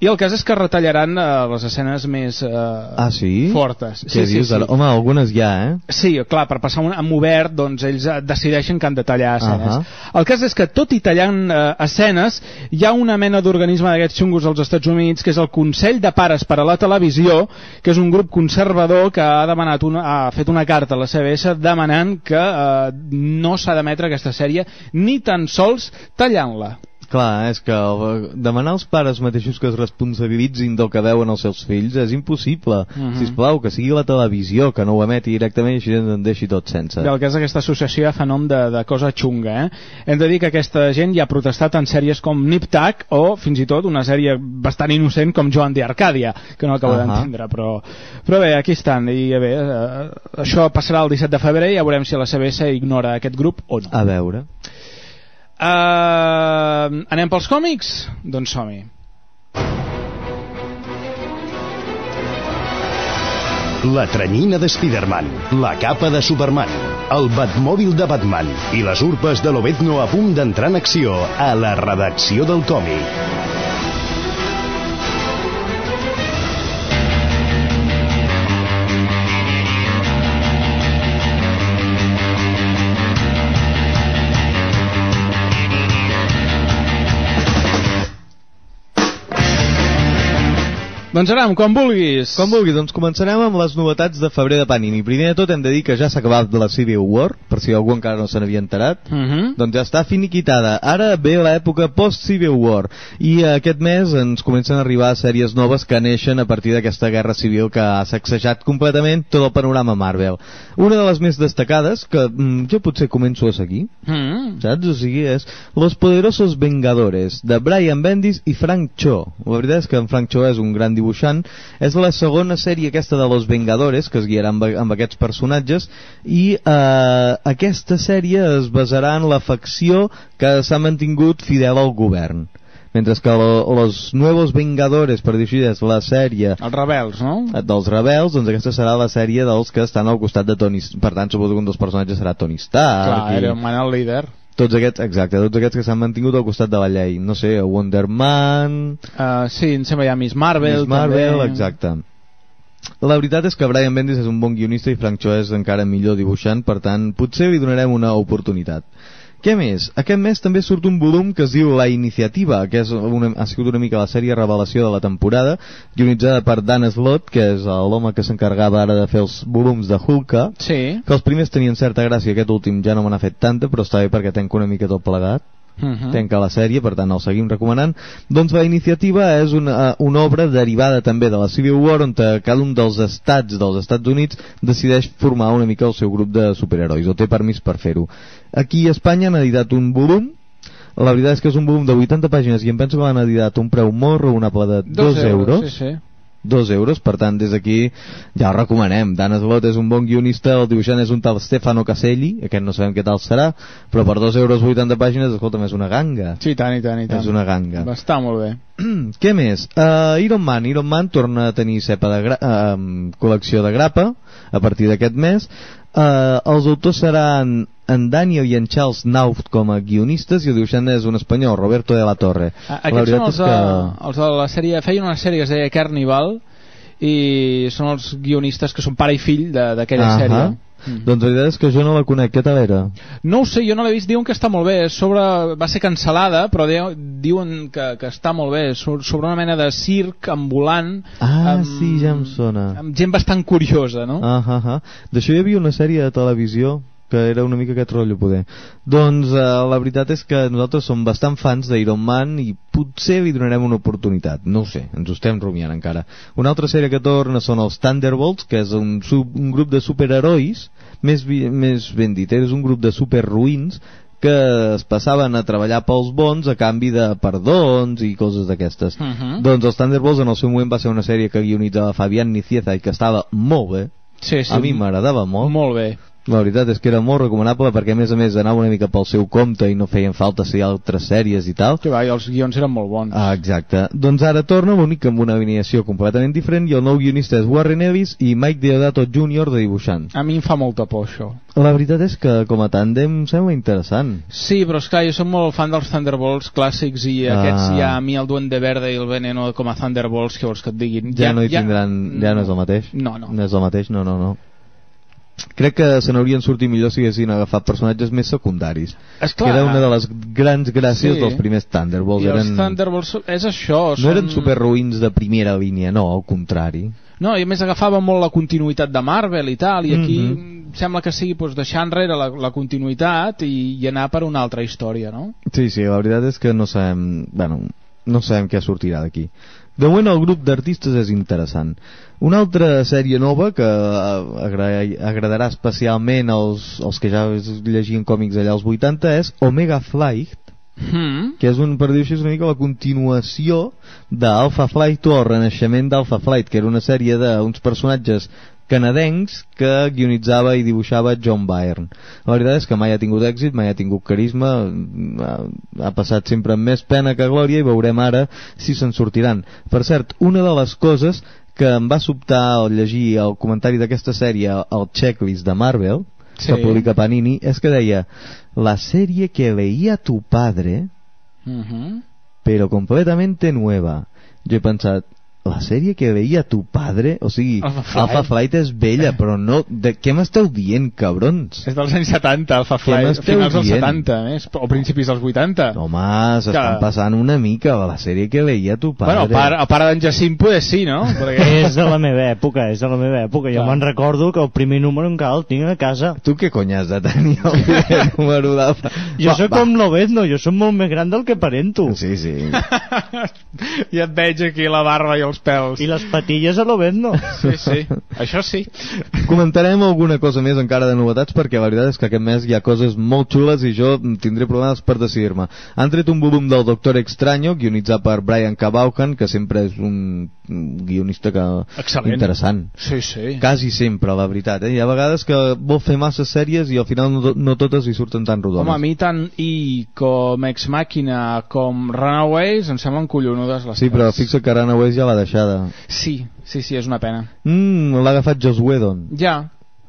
i el cas és que retallaran eh, les escenes més eh, Ah, sí? fortes. Què dius ara? Home, algunes ja, eh? Sí, clar, per passar un, amb obert, doncs ells decideixen que han de tallar escenes. Ahà. El cas és que, tot i tallant eh, escenes, hi ha una mena d'organisme d'aquests xungos als Estats Units, que és el Consell de Pares per a la Televisió, que és un grup conservador que ha demanat una, ha fet una carta a la CBS demanant que eh, no s'ha d'emetre aquesta sèrie ni tan sols tallant-la. Clar, és que demanar als pares mateixos que es responsabilitzin del que veuen els seus fills és impossible. Mhm. Sisplau, que sigui la televisió, que no ho emeti directament i així en deixi tot sense. Bé, el cas d'aquesta associació ja fa nom de, de cosa xunga, eh? Hem de dir que aquesta gent ja ha protestat en sèries com Nip Tuck o fins i tot una sèrie bastant innocent com Joan de Arcàdia, que no acabo Ahà. d'entendre, però, però bé, aquí estan. I bé, eh, això passarà el 17 de febrer i ja veurem si la CBS ignora aquest grup o no. A veure... Uh, anem pels còmics? Doncs som-hi. La tranyina de Spider-Man, la capa de Superman, el Batmòbil de Batman i les urpes de Lobezno a punt d'entrar en acció a la redacció del còmic. Aram, quan vulguis. Com vulgui, doncs començarem amb les novetats de febrer de Panini. Primer de tot hem de dir que ja s'ha acabat la Civil War, per si algú encara no se n'havia enterat. Uh -huh. Doncs ja està finiquitada. Ara ve l'època post-Civil War. I aquest mes ens comencen a arribar sèries noves que neixen a partir d'aquesta guerra civil que ha sacsejat completament tot el panorama Marvel. Una de les més destacades, que mm, jo potser començo a seguir, Mm. saps? O sigui, és Los Poderosos Vengadores, de Brian Bendis i Frank Cho. La veritat és que en Frank Cho és un gran dibuixant. És la segona sèrie aquesta de Los Vengadores, que es guiarà amb, amb aquests personatges, i eh, aquesta sèrie es basarà en la facció que s'ha mantingut fidel al govern. Mentre que lo, Los Nuevos Vengadores, per dir així, és la sèrie Els rebels, no? dels rebels, doncs aquesta serà la sèrie dels que estan al costat de Tony... Per tant, suposo que un dels personatges serà Tony Stark. Clar, i- era un man el líder. Tots aquests, exacte, tots aquests que s'han mantingut al costat de la llei. No sé, Wonder Man... Uh, sí, em sembla ja Miss Marvel. Miss Marvel, també. exacte. La veritat és que Brian Bendis és un bon guionista i Frank Cho és encara millor dibuixant, per tant, potser li donarem una oportunitat. Què més? Aquest mes també surt un volum que es diu La Iniciativa, que és una, ha sigut una mica la sèrie revelació de la temporada, guionitzada per Dan Slott, que és l'home que s'encargava ara de fer els volums de Hulka, Sí. que els primers tenien certa gràcia, aquest últim ja no me n'ha fet tanta, però està bé perquè tenc una mica tot plegat Uh -huh. tenca la sèrie, per tant el seguim recomanant doncs la iniciativa és una, una obra derivada també de la Civil War on eh, cada un dels estats dels Estats Units decideix formar una mica el seu grup de superherois o té permís per fer-ho aquí a Espanya han editat un volum la veritat és que és un volum de 80 pàgines i em penso que l'han editat un preu molt raonable de 2 euros, Sí, sí. 2 euros, per tant des d'aquí ja ho recomanem, Dan Slott és un bon guionista el dibuixant és un tal Stefano Caselli aquest no sabem què tal serà però per 2 euros 80 pàgines, escolta'm, és una ganga Sí, tant, i tant, i tant. és una ganga Va estar molt bé. [CLEARS THROAT] què més? Uh, Iron Man Iron Man torna a tenir cepa de gra uh, col·lecció de grapa a partir d'aquest mes uh, els autors seran en Daniel i en Charles Nauf com a guionistes i el dibuixant és un espanyol, Roberto de la Torre A- La Aquests són veritat els, de, que- els de la sèrie... Feien una sèrie que es deia Carnival i són els guionistes que són pare i fill de- d'aquella sèrie. Mm. doncs la veritat és que jo no la conec, què tal era? No ho sé, jo no l'he vist, diuen que està molt bé. Sobre, va ser cancel·lada, però diu- diuen que, que està molt bé. Sobre una mena de circ ambulant Ah, amb, sí, ja em sona amb gent bastant curiosa, no? Ah, ah, ah. D'això hi havia una sèrie de televisió que era una mica aquest rotllo poder. Doncs eh, la veritat és que nosaltres som bastant fans d'Iron Man i potser li donarem una oportunitat. No ho sé, ens ho estem rumiant encara. Una altra sèrie que torna són els Thunderbolts, que és un, sub, un grup de superherois, més, més ben dit, és un grup de superruïns que es passaven a treballar pels bons a canvi de perdons i coses d'aquestes. Uh -huh. Doncs els Thunderbolts en el seu moment va ser una sèrie que guionitzava Fabián Nicieza i que estava molt bé. Sí, sí. A mi m'agradava molt. Molt bé. La veritat és que era molt recomanable perquè a més a més anava una mica pel seu compte i no feien falta ser altres sèries i tal. Que va, i els guions eren molt bons. Ah, exacte. Doncs ara torna l'únic amb una alineació completament diferent i el nou guionista és Warren Ellis i Mike Deodato Jr. de dibuixant. A mi em fa molta por, això. La veritat és que com a tàndem em sembla interessant. Sí, però és clar, jo soc molt fan dels Thunderbolts clàssics i Ah. aquests ja, a mi el Duende Verde i el Veneno com a Thunderbolts, què vols que et diguin? Ja, no hi tindran... Ja no és el mateix? No, no. No és el mateix? No, no, no. Crec que se n'haurien sortit millor si haguessin agafat personatges més secundaris Esclar. que era una de les grans gràcies Sí. dels primers Thunderbolts I els eren, Thunderbolts és això, no són... eren superruïns de primera línia no, al contrari No, i a més agafava molt la continuïtat de Marvel i tal, i aquí Mhm. sembla que sigui doncs, deixar enrere la, la continuïtat i, i anar per una altra història, no? Sí, sí, la veritat és que no sabem, bueno, no sabem què sortirà d'aquí. De moment el grup d'artistes és interessant. Una altra sèrie nova que eh, agra agradarà especialment als, als que ja llegien còmics allà als 80 és Omega Flight, Mm. que és un, per dir així, una mica la continuació d'Alpha Flight o el renaixement d'Alpha Flight, que era una sèrie d'uns personatges canadencs que guionitzava i dibuixava John Byrne. La veritat és que mai ha tingut èxit, mai ha tingut carisma, ha, ha passat sempre amb més pena que glòria i veurem ara si se'n sortiran. Per cert, una de les coses que em va sobtar al llegir el comentari d'aquesta sèrie al checklist de Marvel, Sí. que publica Panini, és que deia la sèrie que veía tu padre Mhm. pero completamente nueva. Yo he pensat, la sèrie que veia tu padre, o sigui, Alpha Flight. Alpha Flight és vella, però no... De què m'esteu dient, cabrons? És dels anys 70, Alpha Flight, finals dels dient? 70, més, o principis dels 80. Home, s'estan Que- passant una mica la sèrie que veia tu padre. Bueno, el pare, el pare d'en Jacint poder sí, no? Perquè... [LAUGHS] És de la meva època, és de la meva època. Jo me'n recordo que el primer número encara el tinc a casa. Tu què cony has de tenir el primer [LAUGHS] número d'Alpha? Jo Va, sóc va. com Lobezno, jo sóc molt més gran del que parento. Sí, sí. [LAUGHS] ja et veig aquí la barba i els pèls. I les patilles a Lobezno. Sí, sí, això sí. Comentarem alguna cosa més encara de novetats perquè la veritat és que aquest mes hi ha coses molt xules i jo tindré problemes per decidir-me. Han tret un volum del Doctor Extraño guionitzat per Brian K. Vaughan que sempre és un guionista que... Excel·lent. interessant. Sí, sí. Quasi sempre, la veritat. Eh? Hi ha vegades que vol fer massa sèries i al final no, no totes li surten tan rodones. Home, a mi tant I com Ex Màquina com Runaways em semblen collonudes les Sí, però tres. fixa que Runaways ja l'ha deixada. Sí, sí, sí, és una pena. Mm, l'ha agafat Joss Whedon. Ja,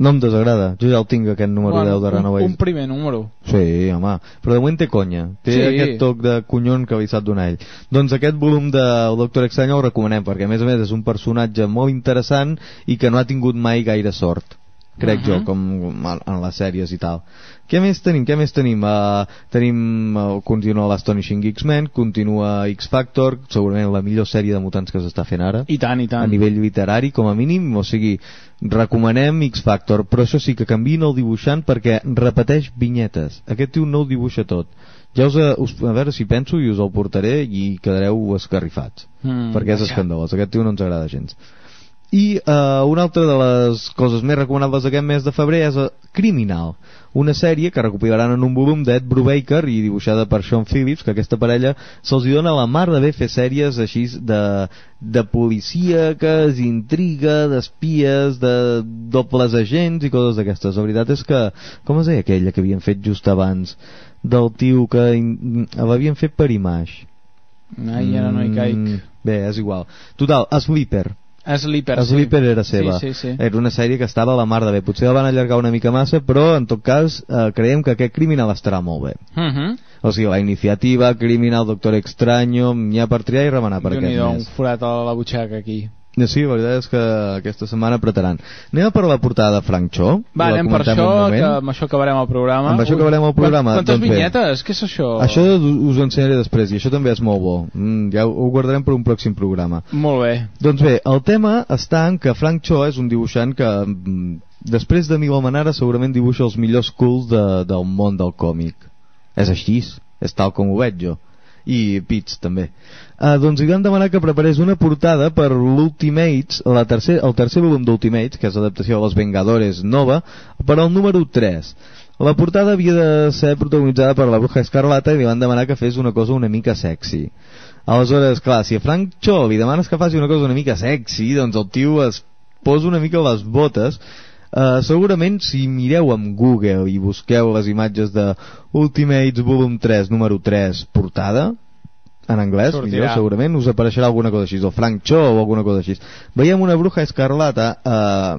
No em desagrada. Jo ja el tinc, aquest número bueno, 10 de un, Runaways. un primer número. Sí, home, però de moment té conya té Sí. aquest toc de conyon que li sap donar ell doncs aquest volum del Doctor Extraño el recomanem perquè a més a més és un personatge molt interessant i que no ha tingut mai gaire sort crec Mhm. jo, com en les sèries i tal. Què més tenim? Què més tenim? Uh, tenim, uh, continua l'Astonishing X-Men, continua X-Factor, segurament la millor sèrie de mutants que s'està fent ara I tant, i tant. a nivell literari com a mínim, o sigui recomanem X-Factor, però això sí que canviïn el dibuixant perquè repeteix vinyetes aquest tio no ho dibuixa tot ja us, eh, us, a veure si penso i us el portaré i quedareu escarrifats Mm, perquè és escandalós, aquest tio no ens agrada gens i uh, una altra de les coses més recomanables d'aquest mes de febrer és uh, Criminal, una sèrie que recopilaran en un volum d'Ed Brubaker i dibuixada per Sean Phillips, que aquesta parella se'ls dona la mar de bé fer sèries així de, de policíaques, intriga, d'espies, de dobles agents i coses d'aquestes. La veritat és que, com es deia aquella que havien fet just abans del tio que l'havien fet per Image? Ai, ara no hi caic. Mm, Bé, és igual. Total, Sleeper. Sleeper, sí. Sleeper era seva. Sí, sí, sí. Era una sèrie que estava a la mar de bé. Potser la van allargar una mica massa, però en tot cas eh, creiem que aquest criminal estarà molt bé. Uh -huh. O sigui, la iniciativa, criminal, doctor extraño, n'hi ha per triar i remenar per aquest un mes. forat a la butxaca aquí. Sí, la veritat és que aquesta setmana apretaran. Anem per la portada de Frank Cho. Va, anem per això, que amb això acabarem el programa. Amb això acabarem el programa. Quant- Quantes Doncs vinyetes? Què és això? Això us ho ensenyaré després i això també és molt bo. Mm, ja ho guardarem per un pròxim programa. Molt bé. Doncs bé, el tema està en que Frank Cho és un dibuixant que mm, després de Miguel Manara segurament dibuixa els millors cults de, del món del còmic. És així, és tal com ho veig jo. I Pits també. Uh, doncs li van demanar que preparés una portada per l'Ultimates, tercer, el tercer volum d'Ultimates, que és l'adaptació de Los Vengadores nova, per al número 3. La portada havia de ser protagonitzada per la Bruja Escarlata i li van demanar que fes una cosa una mica sexy. Aleshores, clar, si a Frank Cho li demanes que faci una cosa una mica sexy, doncs el tio es posa una mica les botes Uh, segurament si mireu amb Google i busqueu les imatges de Ultimates Volum 3 número 3 portada en anglès, Sortirà. millor, segurament us apareixerà alguna cosa així, o Frank Cho o alguna cosa així veiem una bruja escarlata uh,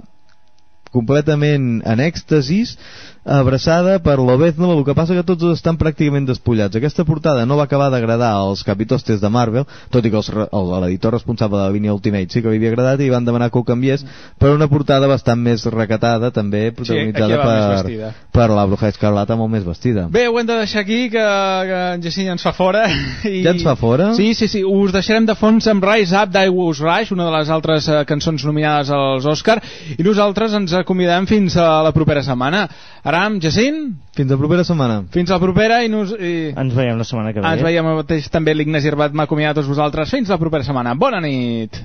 completament en èxtasis abraçada per l'Obezno, el que passa que tots estan pràcticament despullats. Aquesta portada no va acabar d'agradar als capitostes de Marvel, tot i que l'editor responsable de la línia Ultimate sí que li havia agradat i van demanar que ho canviés per una portada bastant més recatada, també protagonitzada més per, per la Bruja Escarlata, molt més vestida. Bé, ho hem de deixar aquí, que, que en Jacint ens fa fora. [LAUGHS] I... Ja ens fa fora? Sí, sí, sí. Us deixarem de fons amb Rise Up d'Iwas Rush, una de les altres eh, cançons nominades als Òscar, i nosaltres ens acomiadem fins a la propera setmana. Aram, Jacint, Fins la propera setmana. fins la propera i, nos, i... Ens veiem la setmana que ve. ens veiem mateix també l'Ignasi Herbat m'acomiada a tots vosaltres. Fins la propera setmana. Bona nit.